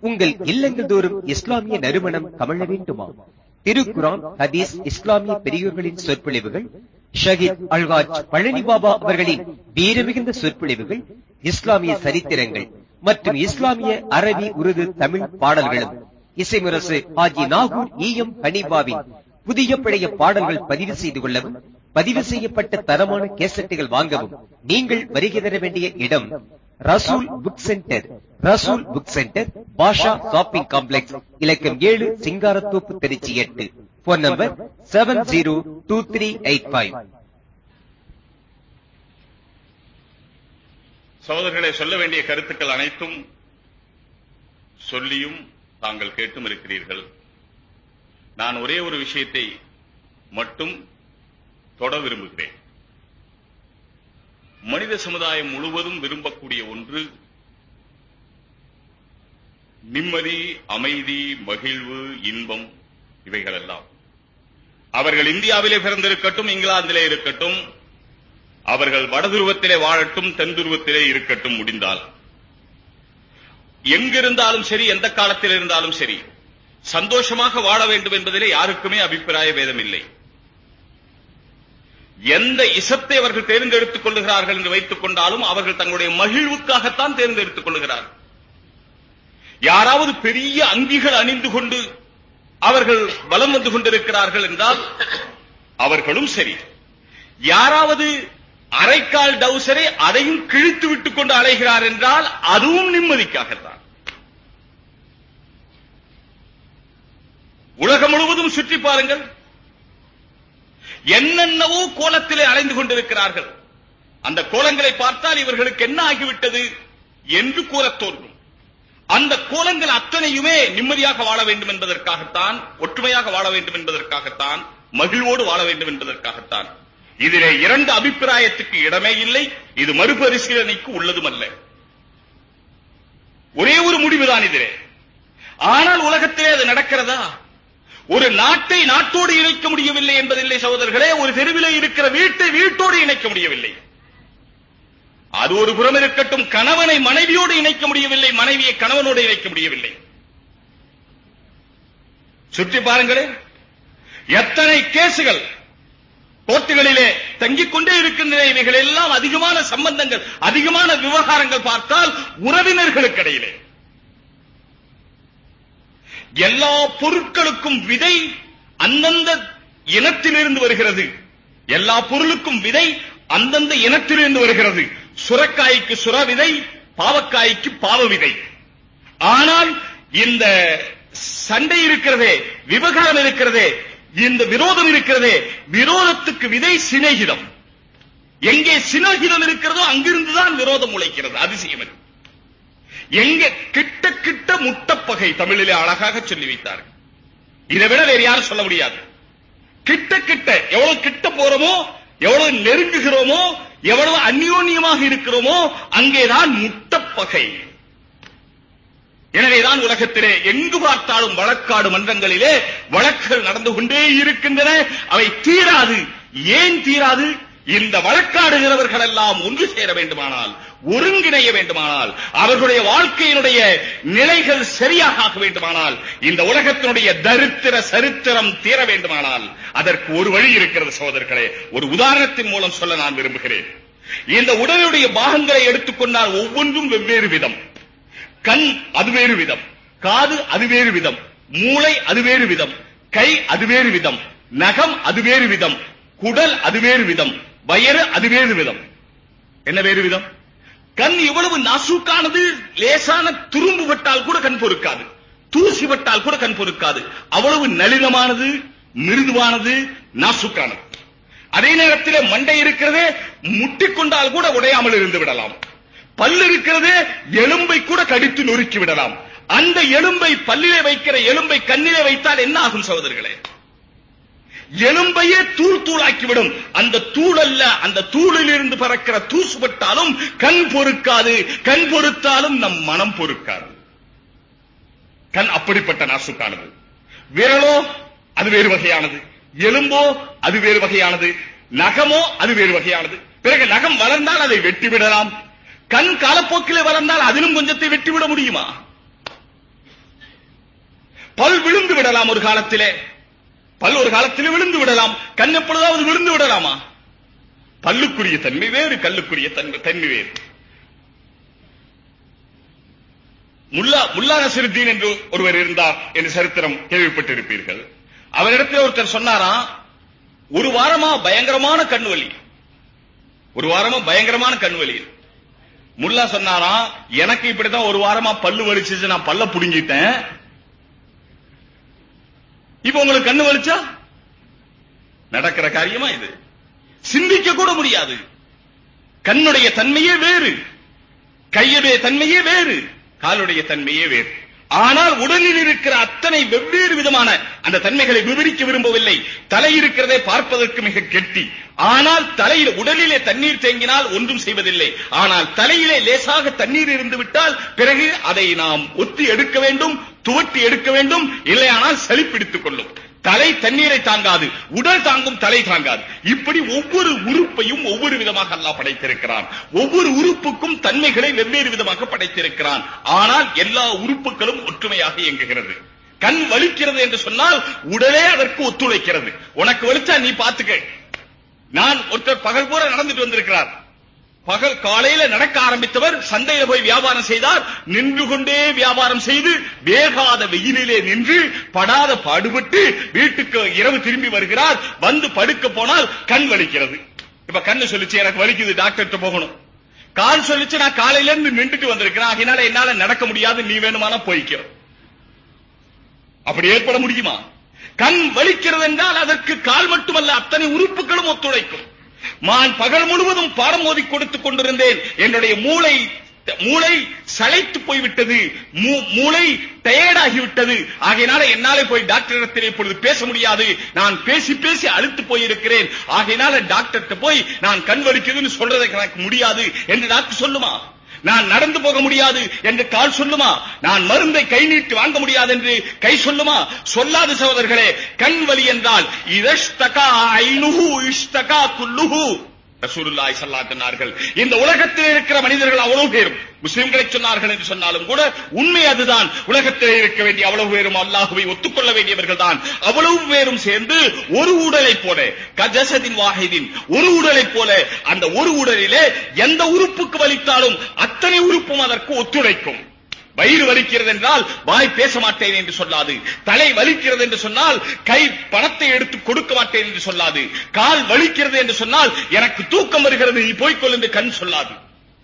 உங்கள் இல்லங்கள் தோறும் இஸ்லாமிய நறுமணம் கமழ வேண்டுமா திருக்குரான் ஹதீஸ் இஸ்லாமிய பெரியோர்களின் சொற்பொழிவுகள். ஷஹீத் அல்வாஜ் பழனி பாபா அவர்களின் வீரமிகுந்த சொற்பொழிவுகள். இஸ்லாமிய சரித்திரங்கள் மற்றும் இஸ்லாமிய அரபி உருது தமிழ் பாடல்களும். இசைமுரசு ஹாஜி நாகூர் ஈயம் ஹனீபாவின் புதிய பழைய பாடல்கள் பதிவு செய்து கொள்ளவும் பதிவு செய்யப்பட்ட தரமான கேசட்டுகள் வாங்கவும். நீங்கள் வருகை தர வேண்டிய இடம் Rasool book centre Rasool book centre Basha shopping complex இலக்கம் ஏழு சிங்காரத்தோப்பு திருச்சி எட்டு. Phone number seven zero two three eight five சகோதரர்களை சொல்ல வேண்டிய கருத்துக்கள் அனைத்தும் சொல்லியும் தாங்கள் கேட்டும் இருக்கிறீர்கள். நான் ஒரே ஒரு விஷயத்தை மட்டும் தொட விரும்புகிறேன். மனித சமுதாயம் முழுவதும் விரும்பக்கூடிய ஒன்று நிம்மதி அமைதி மகிழ்வு இன்பம் இவைகளெல்லாம். அவர்கள் இந்தியாவிலே பிறந்திருக்கட்டும் இங்கிலாந்திலே இருக்கட்டும் அவர்கள் வடதுருவத்திலே வாழட்டும் தென் துருவத்திலே இருக்கட்டும் முடிந்தால். எங்கிருந்தாலும் சரி எந்த காலத்தில் இருந்தாலும் சரி சந்தோஷமாக வாழ வேண்டும் என்பதிலே யாருக்குமே அபிப்பிராய வேதம் இல்லை எந்த இசத்தை அவர்கள் தேர்ந்தெடுத்துக் கொள்ளுகிறார்கள் என்று வைத்துக் கொண்டாலும் அவர்கள் தங்களுடைய மகிழ்வுக்காகத்தான் தேர்ந்தெடுத்துக் கொள்ளுகிறார்கள். யாராவது பெரிய அங்கிகள் அணிந்து கொண்டு அவர்கள் பலம் வந்து கொண்டிருக்கிறார்கள் என்றால் அவர்களும் சரி. யாராவது அரைக்கால் டவுசரை அதையும் கிழித்து விட்டுக் கொண்டு அலைகிறார் என்றால் அதுவும் நிம்மதிக்காகத்தான் உலகம் முழுவதும் சுற்றி பாருங்கள். என்னென்னவோ கோலத்திலே அலைந்து கொண்டிருக்கிறார்கள். அந்த கோலங்களை பார்த்தால் இவர்களுக்கு என்ன ஆகிவிட்டது என்று கூறத் தோன்றும். அந்த கோலங்கள் அத்தனையுமே நிம்மதியாக வாழ வேண்டும் என்பதற்காகத்தான் ஒற்றுமையாக வாழ வேண்டும் என்பதற்காகத்தான் மகிழ்வோடு வாழ வேண்டும் என்பதற்காகத்தான். இதிலே இரண்டு அபிப்பிராயத்துக்கு இடமே இல்லை இது மறுபரிசீலனைக்கு உள்ளதும் அல்ல ஒரே ஒரு முடிவுதான் இதிலே. ஆனால் உலகத்திலே அது நடக்கிறதா? ஒரு நாட்டை நாட்டோடு இணைக்க முடியவில்லை என்பதில்லை சகோதரர்களே ஒரு தெருவிலே இருக்கிற வீட்டை வீட்டோடு இணைக்க முடியவில்லை. அது ஒரு புறம் இருக்கட்டும் கணவனை மனைவியோடு இணைக்க முடியவில்லை மனைவியை கணவனோடு இணைக்க முடியவில்லை. சுற்றி பாருங்களேன் எத்தனை கேசுகள் கோர்ட்டுகளிலே தங்கிக் கொண்டே இருக்கின்றன இவைகள் எல்லாம் அதிகமான சம்பந்தங்கள் அதிகமான விவகாரங்கள் பார்த்தால் உறவினர்களுக்கு இடையிலே. எல்லா பொருட்களுக்கும் விதை அந்தந்த இனத்திலிருந்து வருகிறது. எல்லா பொருளுக்கும் விதை அந்தந்த இனத்திலிருந்து வருகிறது. சுரக்காய்க்கு சுர விதை பாவக்காய்க்கு பாவ விதை ஆனால் இந்த சண்டை இருக்கிறதே விவகாரம் இருக்கிறதே இந்த விரோதம் இருக்கிறதே விரோதத்துக்கு விதை சிநேகிதம். எங்கே சிநேகிதம் இருக்கிறதோ அங்கிருந்துதான் விரோதம் உழைக்கிறது அதிசயம் எங்க கிட்ட கிட்ட முட்டப்பகை தமிழிலே அழகாக சொல்லி வைத்தார் இதை விட வேறு யாரும் சொல்ல முடியாது. கிட்ட கிட்ட எவ்வளவு கிட்ட போறோமோ எவ்வளவு நெருங்குகிறோமோ எவ்வளவு அந்யோன்யமாக இருக்கிறோமோ அங்கேதான் முட்டப்பகை. எனவேதான் உலகத்திலே எங்கு பார்த்தாலும் வழக்காடு மன்றங்களிலே வழக்குகள் நடந்து கொண்டே இருக்கின்றன. அவை தீராது. ஏன் தீராது? இந்த வழக்காடுகிறவர்கள் எல்லாம் ஒன்று சேர வேண்டுமானால் ஒருங்கிணைய வேண்டுமானால் அவர்களுடைய வாழ்க்கையினுடைய நிலைகள் சரியாக ஆக வேண்டுமானால் இந்த உலகத்தினுடைய தரித்திர சரித்திரம் தீர வேண்டுமானால் அதற்கு ஒரு வழி இருக்கிறது சகோதரர்களே. ஒரு உதாரணத்தின் மூலம் சொல்ல நான் விரும்புகிறேன். இந்த உடலுடைய பாகங்களை எடுத்துக்கொண்டால் ஒவ்வொன்றும் வெவ்வேறு விதம். கண் அது வேறு விதம். காது அது வேறு விதம். மூளை அது வேறு விதம். கை அது வேறு விதம். நகம் அது வேறு விதம். குடல் அது வேறு விதம். வயறு அது வேறு விதம். என்ன வேறு விதம்? கண் இவ்வளவு நாசூக்கானது லேசான துரும்பு பட்டால் கூட கண் பொறுக்காது. தூசி பட்டால் கூட கண் பொறுக்காது. அவ்வளவு நளினமானது மிருதுவானது நாசுக்கானது. அதே நேரத்தில் மண்டை இருக்கிறதே முட்டிக்கொண்டால் கூட உடையாமல் இருந்து விடலாம். பல்லு இருக்கிறது எலும்பை கூட கடித்து நொறுக்கி விடலாம். அந்த எலும்பை பல்லிலே வைக்கிற எலும்பை கண்ணிலே வைத்தால் என்ன ஆகும் சகோதரர்களே? எலும்பையே தூள் தூளாக்கிவிடும். அந்த தூள் அல்ல அந்த தூளில் இருந்து பறக்கிற தூசுபட்டாலும் கண் பொறுக்காது. கண் பொறுத்தாலும் நம் மனம் பொறுக்காது. கண் அப்படிப்பட்ட நாசுக்கானது. விரலோ அது வேறு வகையானது. எலும்போ அது வேறு வகையானது. நகமோ அது வேறு வகையானது. பிறகு நகம் வளர்ந்தால் அதை வெட்டி விடலாம் கண் காலப்போக்கிலே வளர்ந்தால் அதிலும் கொஞ்சத்தை வெட்டி விட முடியுமா? பல் விழுந்து விடலாம் ஒரு காலத்திலே. பல் ஒரு காலத்திலே விழுந்து விடலாம். கண் எப்பொழுதாவது விழுந்து விடலாமா? பல்லுக்குரிய தன்மை வேறு கல்லுக்குரிய தன்மை தன்மை வேறு. முல்லா முல்லா நசிருத்தீன் என்று ஒருவர் இருந்தார் என்று சரித்திரம் கேள்விப்பட்டிருப்பீர்கள். அவரிடத்தில் ஒருத்தர் சொன்னாரா ஒரு வாரமா பயங்கரமான கண்வலி. ஒரு வாரமா பயங்கரமான கண்வலி. முல்லா சொன்னாரா எனக்கு இப்படிதான் ஒரு வாரமா பல்லு வலிச்சிச்சு நான் பல்ல புடுங்கிட்டேன். இப்ப உங்களுக்கு கண்ணு வலிச்சா? நடக்கிற காரியமா இது. சிந்திக்க கூட முடியாது. கண்ணுடைய தன்மையே வேறு. கையுடைய தன்மையே வேறு. காலுடைய தன்மையே வேறு. ஆனால் உடலில் இருக்கிற அத்தனை வெவ்வேறு விதமான அந்த தன்மைகளை விவரிக்க விரும்பவில்லை. தலை இருக்கிறதை பார்ப்பதற்கு மிக கெட்டி. ஆனால் தலையில் உடலிலே தண்ணீர் தேங்கினால் ஒன்றும் செய்வதில்லை. ஆனால் தலையிலே லேசாக தண்ணீர் இருந்து விட்டால் பிறகு அதை நாம் ஒத்தி எடுக்க வேண்டும் துவட்டி எடுக்க வேண்டும் இல்லையானால் சளிப்பிடித்துக் கொள்ளும். தலை தண்ணீரை தாங்காது உடல் தாங்கும் தலை தாங்காது. இப்படி ஒவ்வொரு உறுப்பையும் ஒவ்வொரு விதமாக அல்லாஹ் படைத்திருக்கிறான். ஒவ்வொரு உறுப்புக்கும் தன்மைகளை வெவ்வேறு விதமாக படைத்திருக்கிறான். ஆனால் எல்லா உறுப்புகளும் ஒற்றுமையாக இயங்குகிறது. கண் வலிக்கிறது என்று சொன்னால் உடலே அதற்கு ஒத்துழைக்கிறது. உனக்கு வலிச்சா நீ பாத்துக்க நான் ஒருத்தர் பகல் பூரா நடந்துட்டு வந்திருக்கிறார். பகல் காலையில நடக்க ஆரம்பித்தவர் சந்தையில போய் வியாபாரம் செய்தார் நின்று கொண்டே வியாபாரம் செய்து வேகாத வெயிலிலே நின்று படாத பாடுபட்டு வீட்டுக்கு இரவு திரும்பி வருகிறார் வந்து படுக்க போனால் கண் வலிக்கிறது. இப்ப கண்ணு சொல்லிச்சு எனக்கு வலிக்குது டாக்டர்கிட்ட போகணும். கால் சொல்லிச்சு நான் காலையில இருந்து நின்றுட்டு வந்திருக்கிறேன். அதனால என்னால நடக்க முடியாது நீ வேணுமானா போய்க்க. அப்படி ஏற்பட முடியுமா? கண் வலிக்கிறது என்றால் அதற்கு கால் மட்டுமல்ல அத்தனை உறுப்புகளும் ஒத்துழைக்கும். நான் பகல் முழுவதும் பாடம் ஓதி கொடுத்துக் கொண்டிருந்தேன். என்னுடைய மூளை மூளை சளைத்து போய்விட்டது. மூ- மூளை டயர்டாகிவிட்டது ஆகையினால என்னாலே போய் டாக்டர் இடத்தில் இப்பொழுது பேச முடியாது. நான் பேசி பேசி அழுத்து போயிருக்கிறேன். ஆகையினால டாக்டர்கிட்ட போய் நான் கண் வலிக்குதுன்னு சொல்றதுக்கு எனக்கு முடியாது. என்று டாக்டர் சொல்லுமா? நான் நடந்து போக முடியாது என்று கால் சொல்லுமா? நான் மருந்தை கை நீட்டி வாங்க முடியாது என்று கை சொல்லுமா? சொல்லாத சகோதரர்களே கண் வலி என்றால் இதஷ்தகா ஐநுகு இஷ்தகா குல்லுஹு. ரசூலுல்லாஹி சொன்னார்கள் இந்த உலகத்தில் இருக்கிற மனிதர்கள் அவ்வளவு பேரும் முஸ்லிம்களை சொன்னார்கள் என்று சொன்னாலும் கூட உண்மை அதுதான். உலகத்தில் இருக்க வேண்டிய அவ்வளவு பேரும் அல்லாஹுவை ஒத்துக்கொள்ள வேண்டியவர்கள் தான். அவ்வளவு பேரும் சேர்ந்து ஒரு உடலை போல கஜசதின் வாஹிதின் ஒரு உடலை போல அந்த ஒரு உடலிலே எந்த உறுப்புக்கு வலித்தாலும் அத்தனை உறுப்பும் அதற்கு ஒத்துழைக்கும். வயிறு வலிக்கிறது என்றால் வாய் பேச மாட்டேன் என்று சொல்லாது. தலை வலிக்கிறது என்று சொன்னால் கை பணத்தை எடுத்து கொடுக்க மாட்டேன் என்று சொல்லாது. கால் வலிக்கிறது என்று சொன்னால் எனக்கு தூக்கம் வருகிறது நீ போய்க்கொள் என்று கண் சொல்லாது.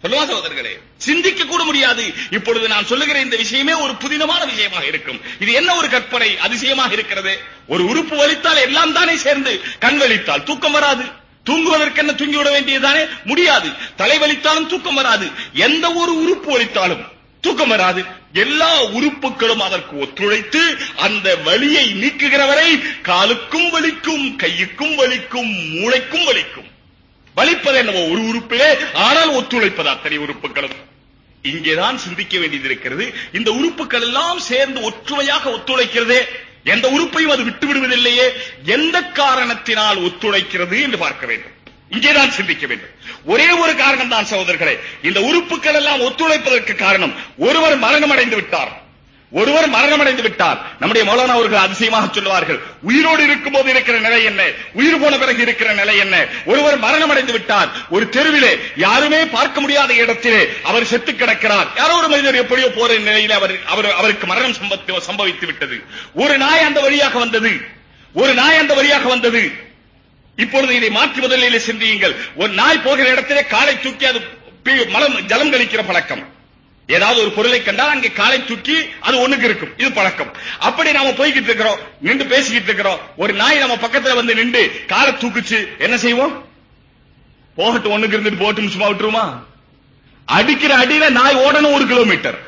சொல்லுவா சகோதரர்களே? சிந்திக்க கூட முடியாது. இப்பொழுது நான் சொல்லுகிற இந்த விஷயமே ஒரு புதினமான விஷயமாக இருக்கும். இது என்ன ஒரு கற்பனை? அதிசயமாக இருக்கிறது. ஒரு உறுப்பு வலித்தால் எல்லாம் தானே சேர்ந்து கண் வலித்தால் தூக்கம் வராது. தூங்குவதற்கு என்ன தூங்கி விட வேண்டியதுதானே முடியாது. தலை வலித்தாலும் தூக்கம் வராது. எந்த ஒரு உறுப்பு வலித்தாலும் தூக்கம் வராது. எல்லா உறுப்புகளும் அதற்கு ஒத்துழைத்து அந்த வலியை நீக்குகிறவரை காலுக்கும் வலிக்கும் கையுக்கும் வலிக்கும் மூளைக்கும் வலிக்கும். வலிப்பது என்னவோ ஒரு உறுப்பிலே ஆனால் ஒத்துழைப்பது அத்தனை உறுப்புகளும். இங்கேதான் சிந்திக்க வேண்டியது இருக்கிறது. இந்த உறுப்புகள் எல்லாம் சேர்ந்து ஒற்றுமையாக ஒத்துழைக்கிறதே. எந்த உறுப்பையும் அது விட்டு விடுவதில்லையே எந்த காரணத்தினால் ஒத்துழைக்கிறது என்று பார்க்க வேண்டும். இங்கேதான் சிந்திக்க வேண்டும். ஒரே ஒரு காரணம் தான் சகோதரர்களே இந்த உறுப்புகள் எல்லாம் ஒத்துழைப்பதற்கு காரணம் ஒருவர் மரணம் அடைந்து விட்டார். ஒருவர் மரணம் அடைந்து விட்டார். நம்முடைய மௌலானா அவர்கள் அதிசயமாக சொல்லுவார்கள் உயிரோடு இருக்கும் போது இருக்கிற நிலை என்ன? உயிர் போன பிறகு இருக்கிற நிலை என்ன? ஒருவர் மரணம் அடைந்து விட்டார். ஒரு தெருவிலே யாருமே பார்க்க முடியாத இடத்திலே அவர் செத்து கிடக்கிறார். யாரோ ஒரு மனிதர் எப்படியோ போற நிலையில அவர் அவர் அவருக்கு மரணம் சம்பவித்து விட்டது. ஒரு நாய் அந்த வழியாக வந்தது. ஒரு நாய் அந்த வழியாக வந்தது. இப்பொழுது இதை மாற்றி முதலிலே சிந்தியுங்கள். ஒரு நாய் போகிற இடத்திலே காலை தூக்கி அது மலம் ஜலம் கழிக்கிற பழக்கம். ஏதாவது ஒரு பொருளை கண்டால் அங்கே காலை தூக்கி அது ஒண்ணுக்கு இருக்கும். இது பழக்கம். அப்படி நாம போய்கிட்டு இருக்கிறோம். நின்று பேசிக்கிட்டு இருக்கிறோம். ஒரு நாய் நம்ம பக்கத்துல வந்து நின்று காலை தூக்குச்சு. என்ன செய்வோம்? போகட்டும் ஒண்ணுக்கு இருந்துட்டு போகட்டும் சும்மா விட்டுருமா அடிக்கிற அடியில நாய் ஓடணும் ஒரு கிலோமீட்டர்.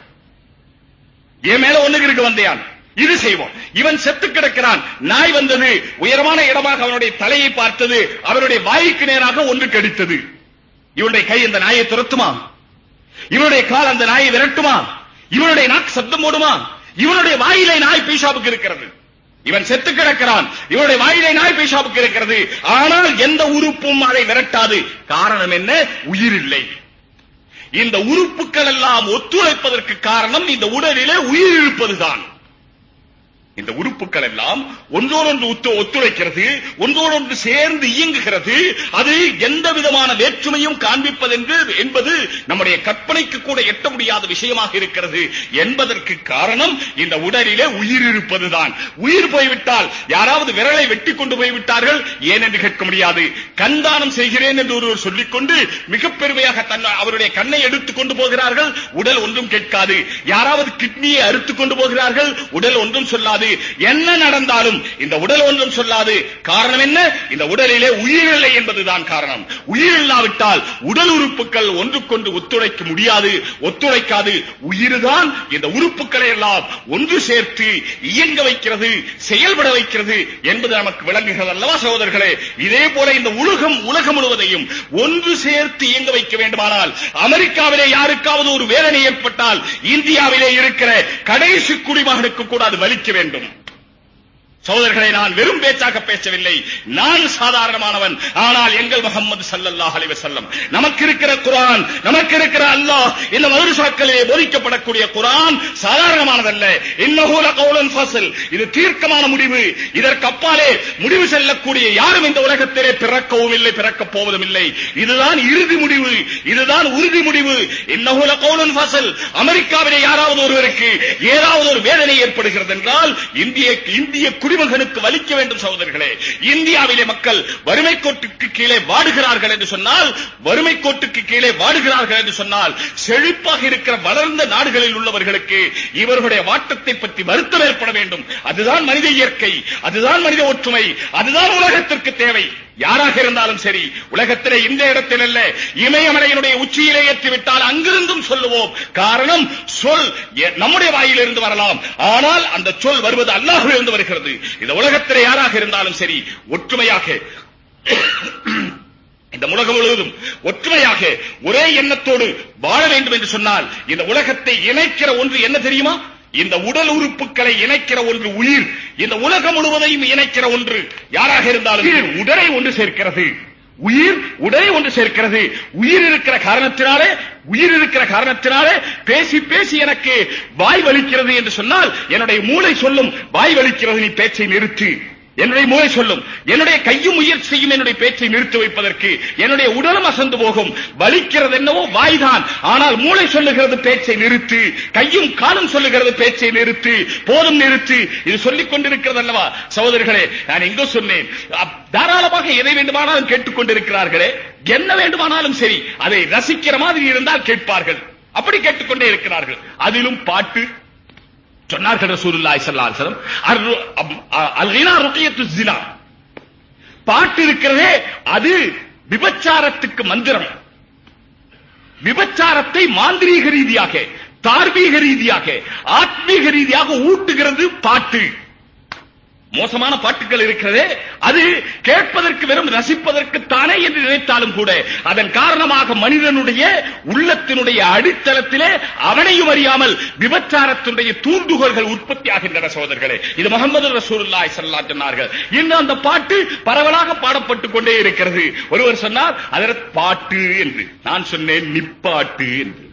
என் மேல ஒண்ணுக்கு இருக்கு வந்தையான் இது செய்வோம். இவன் செத்து கிடக்கிறான். நாய் வந்தது. உயரமான இடமாக அவனுடைய தலையை பார்த்தது. அவனுடைய வாய்க்கு நேராக ஒன்று கடித்தது. இவனுடைய கை அந்த நாயை துரத்துமா? இவனுடைய கால் அந்த நாயை விரட்டுமா? இவனுடைய நாக்கு சத்தம் போடுமா? இவனுடைய வாயிலை நாய் பீஷாவுக்கு இருக்கிறது. இவன் செத்து கிடக்கிறான். இவனுடைய வாயிலை நாய் பீஷாவுக்கு இருக்கிறது. ஆனால் எந்த உறுப்பும் அதை விரட்டாது. காரணம் என்ன? உயிர் இல்லை இந்த உறுப்புகள் எல்லாம் ஒத்துழைப்பதற்கு காரணம் இந்த உடலிலே உயிர் இருப்பதுதான். இந்த உறுப்புகள் எல்லாம் ஒன்றோடொன்று ஒத்து ஒத்துழைக்கிறது ஒன்றோடொன்று சேர்ந்து இயங்குகிறது. அது எந்த விதமான வேற்றுமையும் காண்பிப்பதென்று என்பது நம்முடைய கற்பனைக்கு கூட எட்ட முடியாத விஷயமாக இருக்கிறது. என்பதற்கு காரணம் இந்த உடலிலே உயிர் இருப்பதுதான். உயிர் போய்விட்டால் யாராவது விரலை வெட்டி கொண்டு போய்விட்டார்கள் ஏன் என்று கேட்க முடியாது. கண்தானம் செய்கிறேன் என்று ஒருவர் சொல்லிக்கொண்டு மிக பெருமையாக தன் அவருடைய கண்ணை எடுத்துக் கொண்டு போகிறார்கள் உடல் ஒன்றும் கேட்காது. யாராவது கிட்னியை அறுத்துக் கொண்டு போகிறார்கள் உடல் ஒன்றும் சொல்லாது. என்ன நடந்தாலும் இந்த உடல் ஒன்றும் சொல்லாது. காரணம் என்ன? இந்த உடலிலே உயிர் இல்லை என்பதுதான் காரணம். உயிர் இல்லாவிட்டால் உடல் உறுப்புகள் ஒன்றுக்கொன்று ஒத்துழைக்க முடியாது ஒத்துழைக்காது. உயிர்தான் இந்த உறுப்புகளை எல்லாம் ஒன்று சேர்த்து இயங்க வைக்கிறது செயல்பட வைக்கிறது என்பது நமக்கு விளங்குகிறது அல்லவா சகோதரர்களே? இதே போல இந்த உலகம் உலகம் முழுவதையும் ஒன்று சேர்த்து இயங்க வைக்க வேண்டுமானால் அமெரிக்காவிலே யாருக்காவது ஒரு வேதனை ஏற்பட்டால் இந்தியாவிலே இருக்கிற கடைசி குடிமகனுக்கு கூட அது வலிக்க வேண்டும். beginning. சோதர்களை நான் வெறும் பேச்சாக பேசவில்லை. நான் சாதாரணமானவன். ஆனால் எங்கள் முகமது ஸல்லல்லாஹு அலைஹி வஸல்லம் நமக்கு இருக்கிற குரான் நமக்கு இருக்கிற அல்லாஹ் இந்த மதுரசாக்களிலே போதிக்கப்படக்கூடிய குரான் சாதாரணமானதல்ல. இன்னகூல கவுலன் ஃபசல் இது தீர்க்கமான முடிவு. இதற்கு அப்பாலே முடிவு செல்லக்கூடிய யாரும் இந்த உலகத்திலே பிறக்கவும் இல்லை பிறக்கப் போவதும் இல்லை. இதுதான் இறுதி முடிவு. இதுதான் உறுதி முடிவு. இன்னகூல கவுலன் ஃபசல் அமெரிக்காவிலே யாராவது ஒருவருக்கு ஏதாவது ஒரு வேதனை ஏற்படுகிறது என்றால் இந்திய இந்திய குடி குடிமகனுக்கு வலிக்க வேண்டும் சகோதரர்களே. இந்தியாவிலே மக்கள் வறுமை கோட்டுக்கு கீழே வாடுகிறார்கள் என்று சொன்னால் வறுமை கோட்டுக்கு கீழே வாடுகிறார்கள் என்று சொன்னால் செழிப்பாக இருக்கிற வளர்ந்த நாடுகளில் உள்ளவர்களுக்கு இவர்களுடைய வாட்டத்தை பற்றி வருத்தம் ஏற்பட வேண்டும். அதுதான் மனித இயற்கை அதுதான் மனித ஒற்றுமை அதுதான் உலகத்திற்கு தேவை. யாராக இருந்தாலும் சரி உலகத்திலே இந்த இடத்தில் அல்ல இமயமலையினுடைய உச்சியிலே ஏற்றிவிட்டால் அங்கிருந்தும் சொல்லுவோம். காரணம் சொல் நம்முடைய வாயிலிருந்து வரலாம். ஆனால் அந்த சொல் வருவது அல்லாஹிலிருந்து வருகிறது. இந்த உலகத்திலே யாராக இருந்தாலும் சரி ஒற்றுமையாக இந்த உலகம் முழுவதும் ஒற்றுமையாக ஒரே எண்ணத்தோடு வாழ வேண்டும் என்று சொன்னால் இந்த உலகத்தை இணைக்கிற ஒன்று என்ன தெரியுமா? இந்த உடல் உறுப்புகளை இணைக்கிற ஒன்று உயிர் இந்த உலகம் முழுவதையும் இணைக்கிற ஒன்று யாராக இருந்தாலும் உடலை ஒன்று சேர்க்கிறது. உயிர் உடனே ஒன்று சேர்க்கிறது. உயிர் இருக்கிற காரணத்தினாலே உயிர் இருக்கிற காரணத்தினாலே பேசி பேசி எனக்கு வாய் வலிக்கிறது என்று சொன்னால் என்னுடைய மூளை சொல்லும் வாய் வலிக்கிறது நீ பேச்சை நிறுத்து. என்னுடைய மூளை சொல்லும் என்னுடைய கையும் முயற்சி செய்யும் என்னுடைய பேச்சை நிறுத்தி வைப்பதற்கு என்னுடைய உடலும் அசந்து போகும். வலிக்கிறது என்னவோ வாய்தான். ஆனால் மூளை சொல்லுகிறது பேச்சை நிறுத்து கையும் காலும் சொல்லுகிறது பேச்சை நிறுத்து போதும் நிறுத்து. இது சொல்லிக் கொண்டிருக்கிறது அல்லவா? சகோதரர்களே நான் எங்கோ சொன்னேன் தாராளமாக எதை வேண்டுமானாலும் கேட்டுக்கொண்டிருக்கிறார்களே என்ன வேண்டுமானாலும் சரி அதை ரசிக்கிற மாதிரி இருந்தால் கேட்பார்கள். அப்படி கேட்டுக்கொண்டே இருக்கிறார்கள். அதிலும் பாட்டு சொன்னார்கள் ரசூலுல்லாஹி ஸல்லல்லாஹு அலைஹி வஸல்லம் அல்கினா பாட்டு இருக்கிறதே அது விபச்சாரத்துக்கு மந்திரம். விபச்சாரத்தை மாந்திரீக ரீதியாக தார்மீக ரீதியாக ஆத்மீக ரீதியாக ஊட்டுகிறது பாட்டு. மோசமான பாட்டுகள் இருக்கிறதே அது கேட்பதற்கு வெறும் ரசிப்பதற்கு தானே என்று நினைத்தாலும் கூட அதன் காரணமாக மனிதனுடைய உள்ளத்தினுடைய அடித்தளத்திலே அவனையும் அறியாமல் விபச்சாரத்தினுடைய தூண்டுகோள்கள் உற்பத்தி ஆகின்றன சோதர்களே இது முகமது ரசூலுல்லாஹி ஸல்லல்லாஹு அலைஹி சொன்னார்கள். இன்னும் அந்த பாட்டு பரவலாக பாடப்பட்டுக் கொண்டே இருக்கிறது. ஒருவர் சொன்னார் அதற்கு பாட்டு என்று. நான் சொன்னேன் நிப்பாட்டு என்று.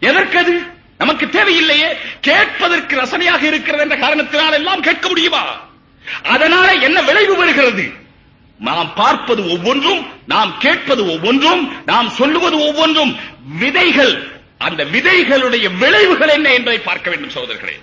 எதற்கது? நமக்கு தேவையில்லையே கேட்பதற்கு ரசனையாக இருக்கிறது என்ற காரணத்தினால் எல்லாம் கேட்க முடியுமா? அதனால என்ன விளைவு வருகிறது? நாம் பார்ப்பது ஒவ்வொன்றும் நாம் கேட்பது ஒவ்வொன்றும் நாம் சொல்லுவது ஒவ்வொன்றும். விதைகள் அந்த விதைகளுடைய விளைவுகள் என்ன என்பதை பார்க்க வேண்டும் சகோதரர்களே.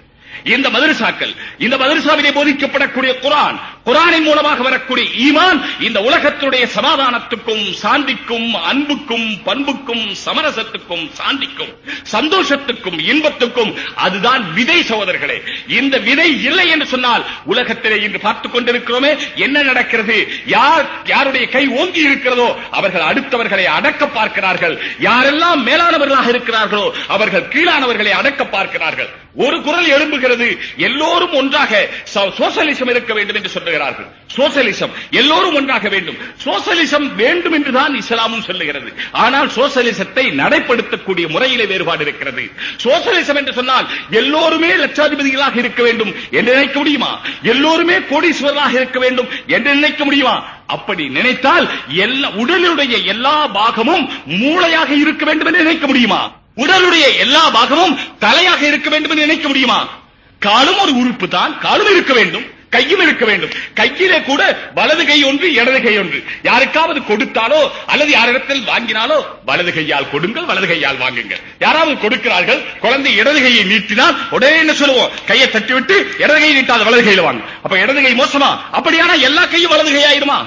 இந்த மதரசாக்கள் இந்த மதரசாவிலே போதிக்கப்படக்கூடிய குரான் குரானின் மூலமாக வரக்கூடிய ஈமான் இந்த உலகத்துடைய சமாதானத்துக்கும் சாந்திக்கும் அன்புக்கும் பண்புக்கும் சமரசத்துக்கும் சாந்திக்கும் சந்தோஷத்துக்கும் இன்பத்துக்கும் அதுதான் விதை சகோதரர்களே. இந்த விதை இல்லை என்று சொன்னால் உலகத்திலே இன்று பார்த்துக் கொண்டிருக்கிறோமே என்ன நடக்கிறது? யார் யாருடைய கை ஓங்கி இருக்கிறதோ அவர்கள் அடுத்தவர்களை அடக்க பார்க்கிறார்கள். யாரெல்லாம் மேலானவர்களாக இருக்கிறார்களோ அவர்கள் கீழானவர்களை அடக்க பார்க்கிறார்கள். ஒரு குரல் எழும்புகிறது. எல்லோரும் ஒன்றாக சோசியலிசம் சோசலிசம் இருக்க வேண்டும் என்று சொல்லுகிறார்கள். சோசலிசம். எல்லோரும் ஒன்றாக வேண்டும். சோசலிசம் வேண்டும் என்றுதான் இஸ்லாமும் சொல்லுகிறது. ஆனால் சோசலிசத்தை நடைப்படுத்தக்கூடிய முறையிலே வேறுபாடு இருக்கிறது. சோசலிசம் என்று சொன்னால் எல்லோருமே லட்சாதிபதிகளாக இருக்க வேண்டும் என்று நினைக்க முடியுமா? எல்லோருமே கோடீஸ்வரராக இருக்க வேண்டும் என்று நினைக்க முடியுமா? அப்படி நினைத்தால் எல்லா உடலுடைய எல்லா பாகமும் மூளையாக இருக்க வேண்டும் என்று நினைக்க முடியுமா? உடலுடைய எல்லா பாகமும் தலையாக இருக்க வேண்டும் என்று நினைக்க முடியுமா? காலும் ஒரு உறுப்பு தான். காலும் இருக்க வேண்டும். கையும் இருக்க வேண்டும். கையிலே கூட வலது கை ஒன்று இடது கை ஒன்று. யாருக்காவது கொடுத்தாலோ அல்லது யாரிடத்தில் வாங்கினாலோ வலது கையால் கொடுங்கள் வலது கையால் வாங்குங்கள். யாராவது கொடுக்கிறார்கள் குழந்தை இடது கையை நீட்டினால் உடனே என்ன சொல்லுவோம்? கையை தட்டி விட்டு இடது கையை நீட்டாத வலது கையில வாங்க. அப்ப இடது கை மோசமா? அப்படியானா எல்லா கையும் வலது கையாயிருமா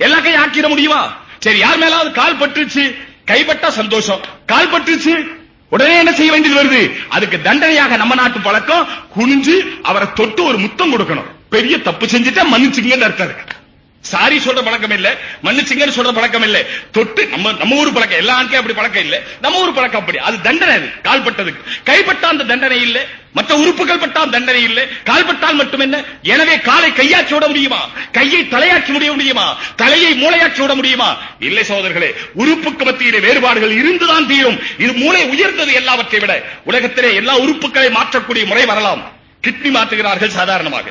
எல்லா கையும் ஆக்கிட முடியுமா? சரி யார் மேலாவது கால் பட்டுச்சு கைப்பட்டா சந்தோஷம். கால் பட்டுச்சு உடனே என்ன செய்ய வேண்டியது வருது? அதுக்கு தண்டனையாக நம்ம நாட்டு பழக்கம் குனிஞ்சு அவரை தொட்டு ஒரு முத்தம் கொடுக்கணும். பெரிய தப்பு செஞ்சுட்டா மன்னிச்சுங்கன்னு அர்த்தம். சாரி சொல்ற பழக்கம் இல்ல மன்னிச்சுங்கன்னு சொல்ற பழக்கம் இல்ல. தொட்டு நம்ம நம்ம ஊர் பழக்கம் எல்லா ஆண்களும் அப்படி பழக்கம் இல்ல. நம்ம ஊர் பழக்கம் அப்படி. அது தண்டனை அது கால்பட்டதுக்கு. கைப்பட்டா அந்த தண்டனை இல்ல மற்ற உறுப்புகள் பட்டால் தண்டனை இல்லை. கால்பட்டால் மட்டும் என்ன? எனவே காலை கையாட்சி விட முடியுமா? கையை தலையாட்சி விட முடியுமா? தலையை மூளையாட்சி விட முடியுமா? இல்லை சகோதரர்களே உறுப்புக்கு மத்தியிலே வேறுபாடுகள் இருந்துதான் தீரும். இது மூளை உயர்ந்தது எல்லாவற்றை விட உலகத்திலே எல்லா உறுப்புகளை மாற்றக்கூடிய முறை வரலாம். கிட்னி மாற்றுகிறார்கள் சாதாரணமாக.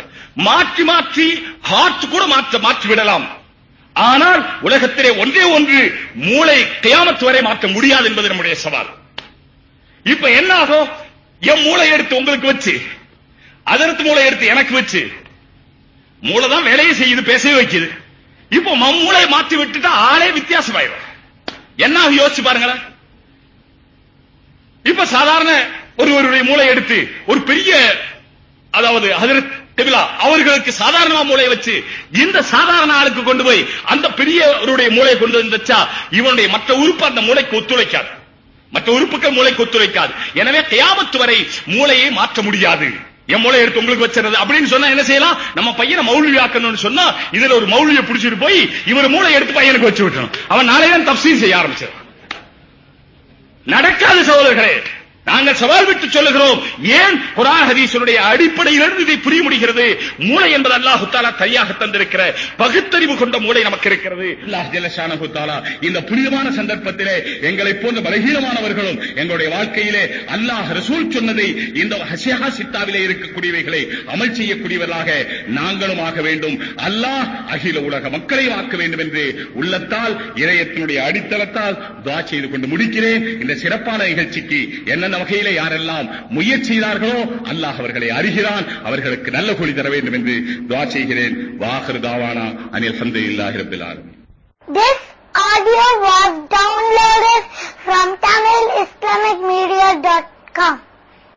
மாற்றி மாற்றி ஹார்ட் கூட மாற்ற மாற்றி விடலாம் ஆனால் உலகத்திலே ஒன்றே ஒன்று மூளை கியாமத்து வரை மாற்ற முடியாது என்பது நம்முடைய சவால். இப்ப என்ன ஆகும்? என் மூளை எடுத்து உங்களுக்கு வச்சு அதற்கு மூளை எடுத்து எனக்கு வச்சு மூளை தான் வேலையை செய்யுது பேசவே வைக்குது. இப்போ மூளை மாற்றி மாத்தி விட்டுட்டா ஆளே வித்தியாசமாயிடும் என்ன ஆகும்? யோசிச்சு பாருங்களேன். இப்ப சாதாரண ஒருவருடைய மூளை எடுத்து ஒரு பெரிய அதாவது ஹஜரத் கபிலா அவர்களுக்கு சாதாரண மூளையை வச்சு இந்த சாதாரண ஆளுக்கு கொண்டு போய் அந்த பெரியவருடைய மூளை கொண்டு வந்துச்சா இவனுடைய மற்ற உறுப்பு அந்த மூளைக்கு ஒத்துழைக்காது. மற்ற உறுப்புகள் மூளைக்கு ஒத்துழைக்காது. எனவே கயாமத்து வரை மூளையை மாற்ற முடியாது. என் மூளை எடுத்து உங்களுக்கு வச்சிருது அப்படின்னு சொன்னா என்ன செய்யலாம்? நம்ம பையனை மௌல்வி ஆக்கணும்னு சொன்னா இதுல ஒரு மௌல்வியை பிடிச்சிட்டு போய் இவர் மூளை எடுத்து பையனுக்கு வச்சு விட்டணும் அவன் நாளைய தப்சீல் செய்ய ஆரம்பிச்சிடும் நடக்காது சோழர்களே நாங்கள் சவால் விட்டு சொல்லுகிறோம். ஏன் குரான் ஹதீஸனுடைய அடிப்படையிலிருந்து இதை புரிய முடிகிறது? மூளை என்பது அல்லாஹு தாலா தனியாக தந்திருக்கிற பகுத்தறிவு கொண்ட மூளை நமக்கு இருக்கிறது. அல்லாஹ் ஜல்லஷானஹு தாலா இந்த புனிதமான சந்தர்ப்பத்திலே எங்களை போன்ற பலகீனமானவர்களும் எங்களுடைய வாழ்க்கையிலே அல்லாஹ் ரசூல் சொன்னதை இந்த ஹசியா சித்தாவிலே இருக்கக்கூடியவைகளை அமல் செய்யக்கூடியவர்களாக நாங்களும் ஆக வேண்டும். அல்லாஹ் அகில உலக மக்களை ஆக்க வேண்டும் என்று உள்ளத்தால் இறையத்தினுடைய அடித்தளத்தால் துவா செய்து கொண்டு முடிக்கிறேன். இந்த சிறப்பான நிகழ்ச்சிக்கு என்ன என்னென்ன வகையில யாரெல்லாம் முயற்சி செய்தார்களோ அல்லாஹ் அவர்களை அறிகிறான். அவர்களுக்கு நல்ல கூலி தர வேண்டும் என்று துவா செய்கிறேன். வாகர் தாவானா அனில் சந்தை இல்லாஹி ரபில் This audio was downloaded from TamilIslamicMedia.com.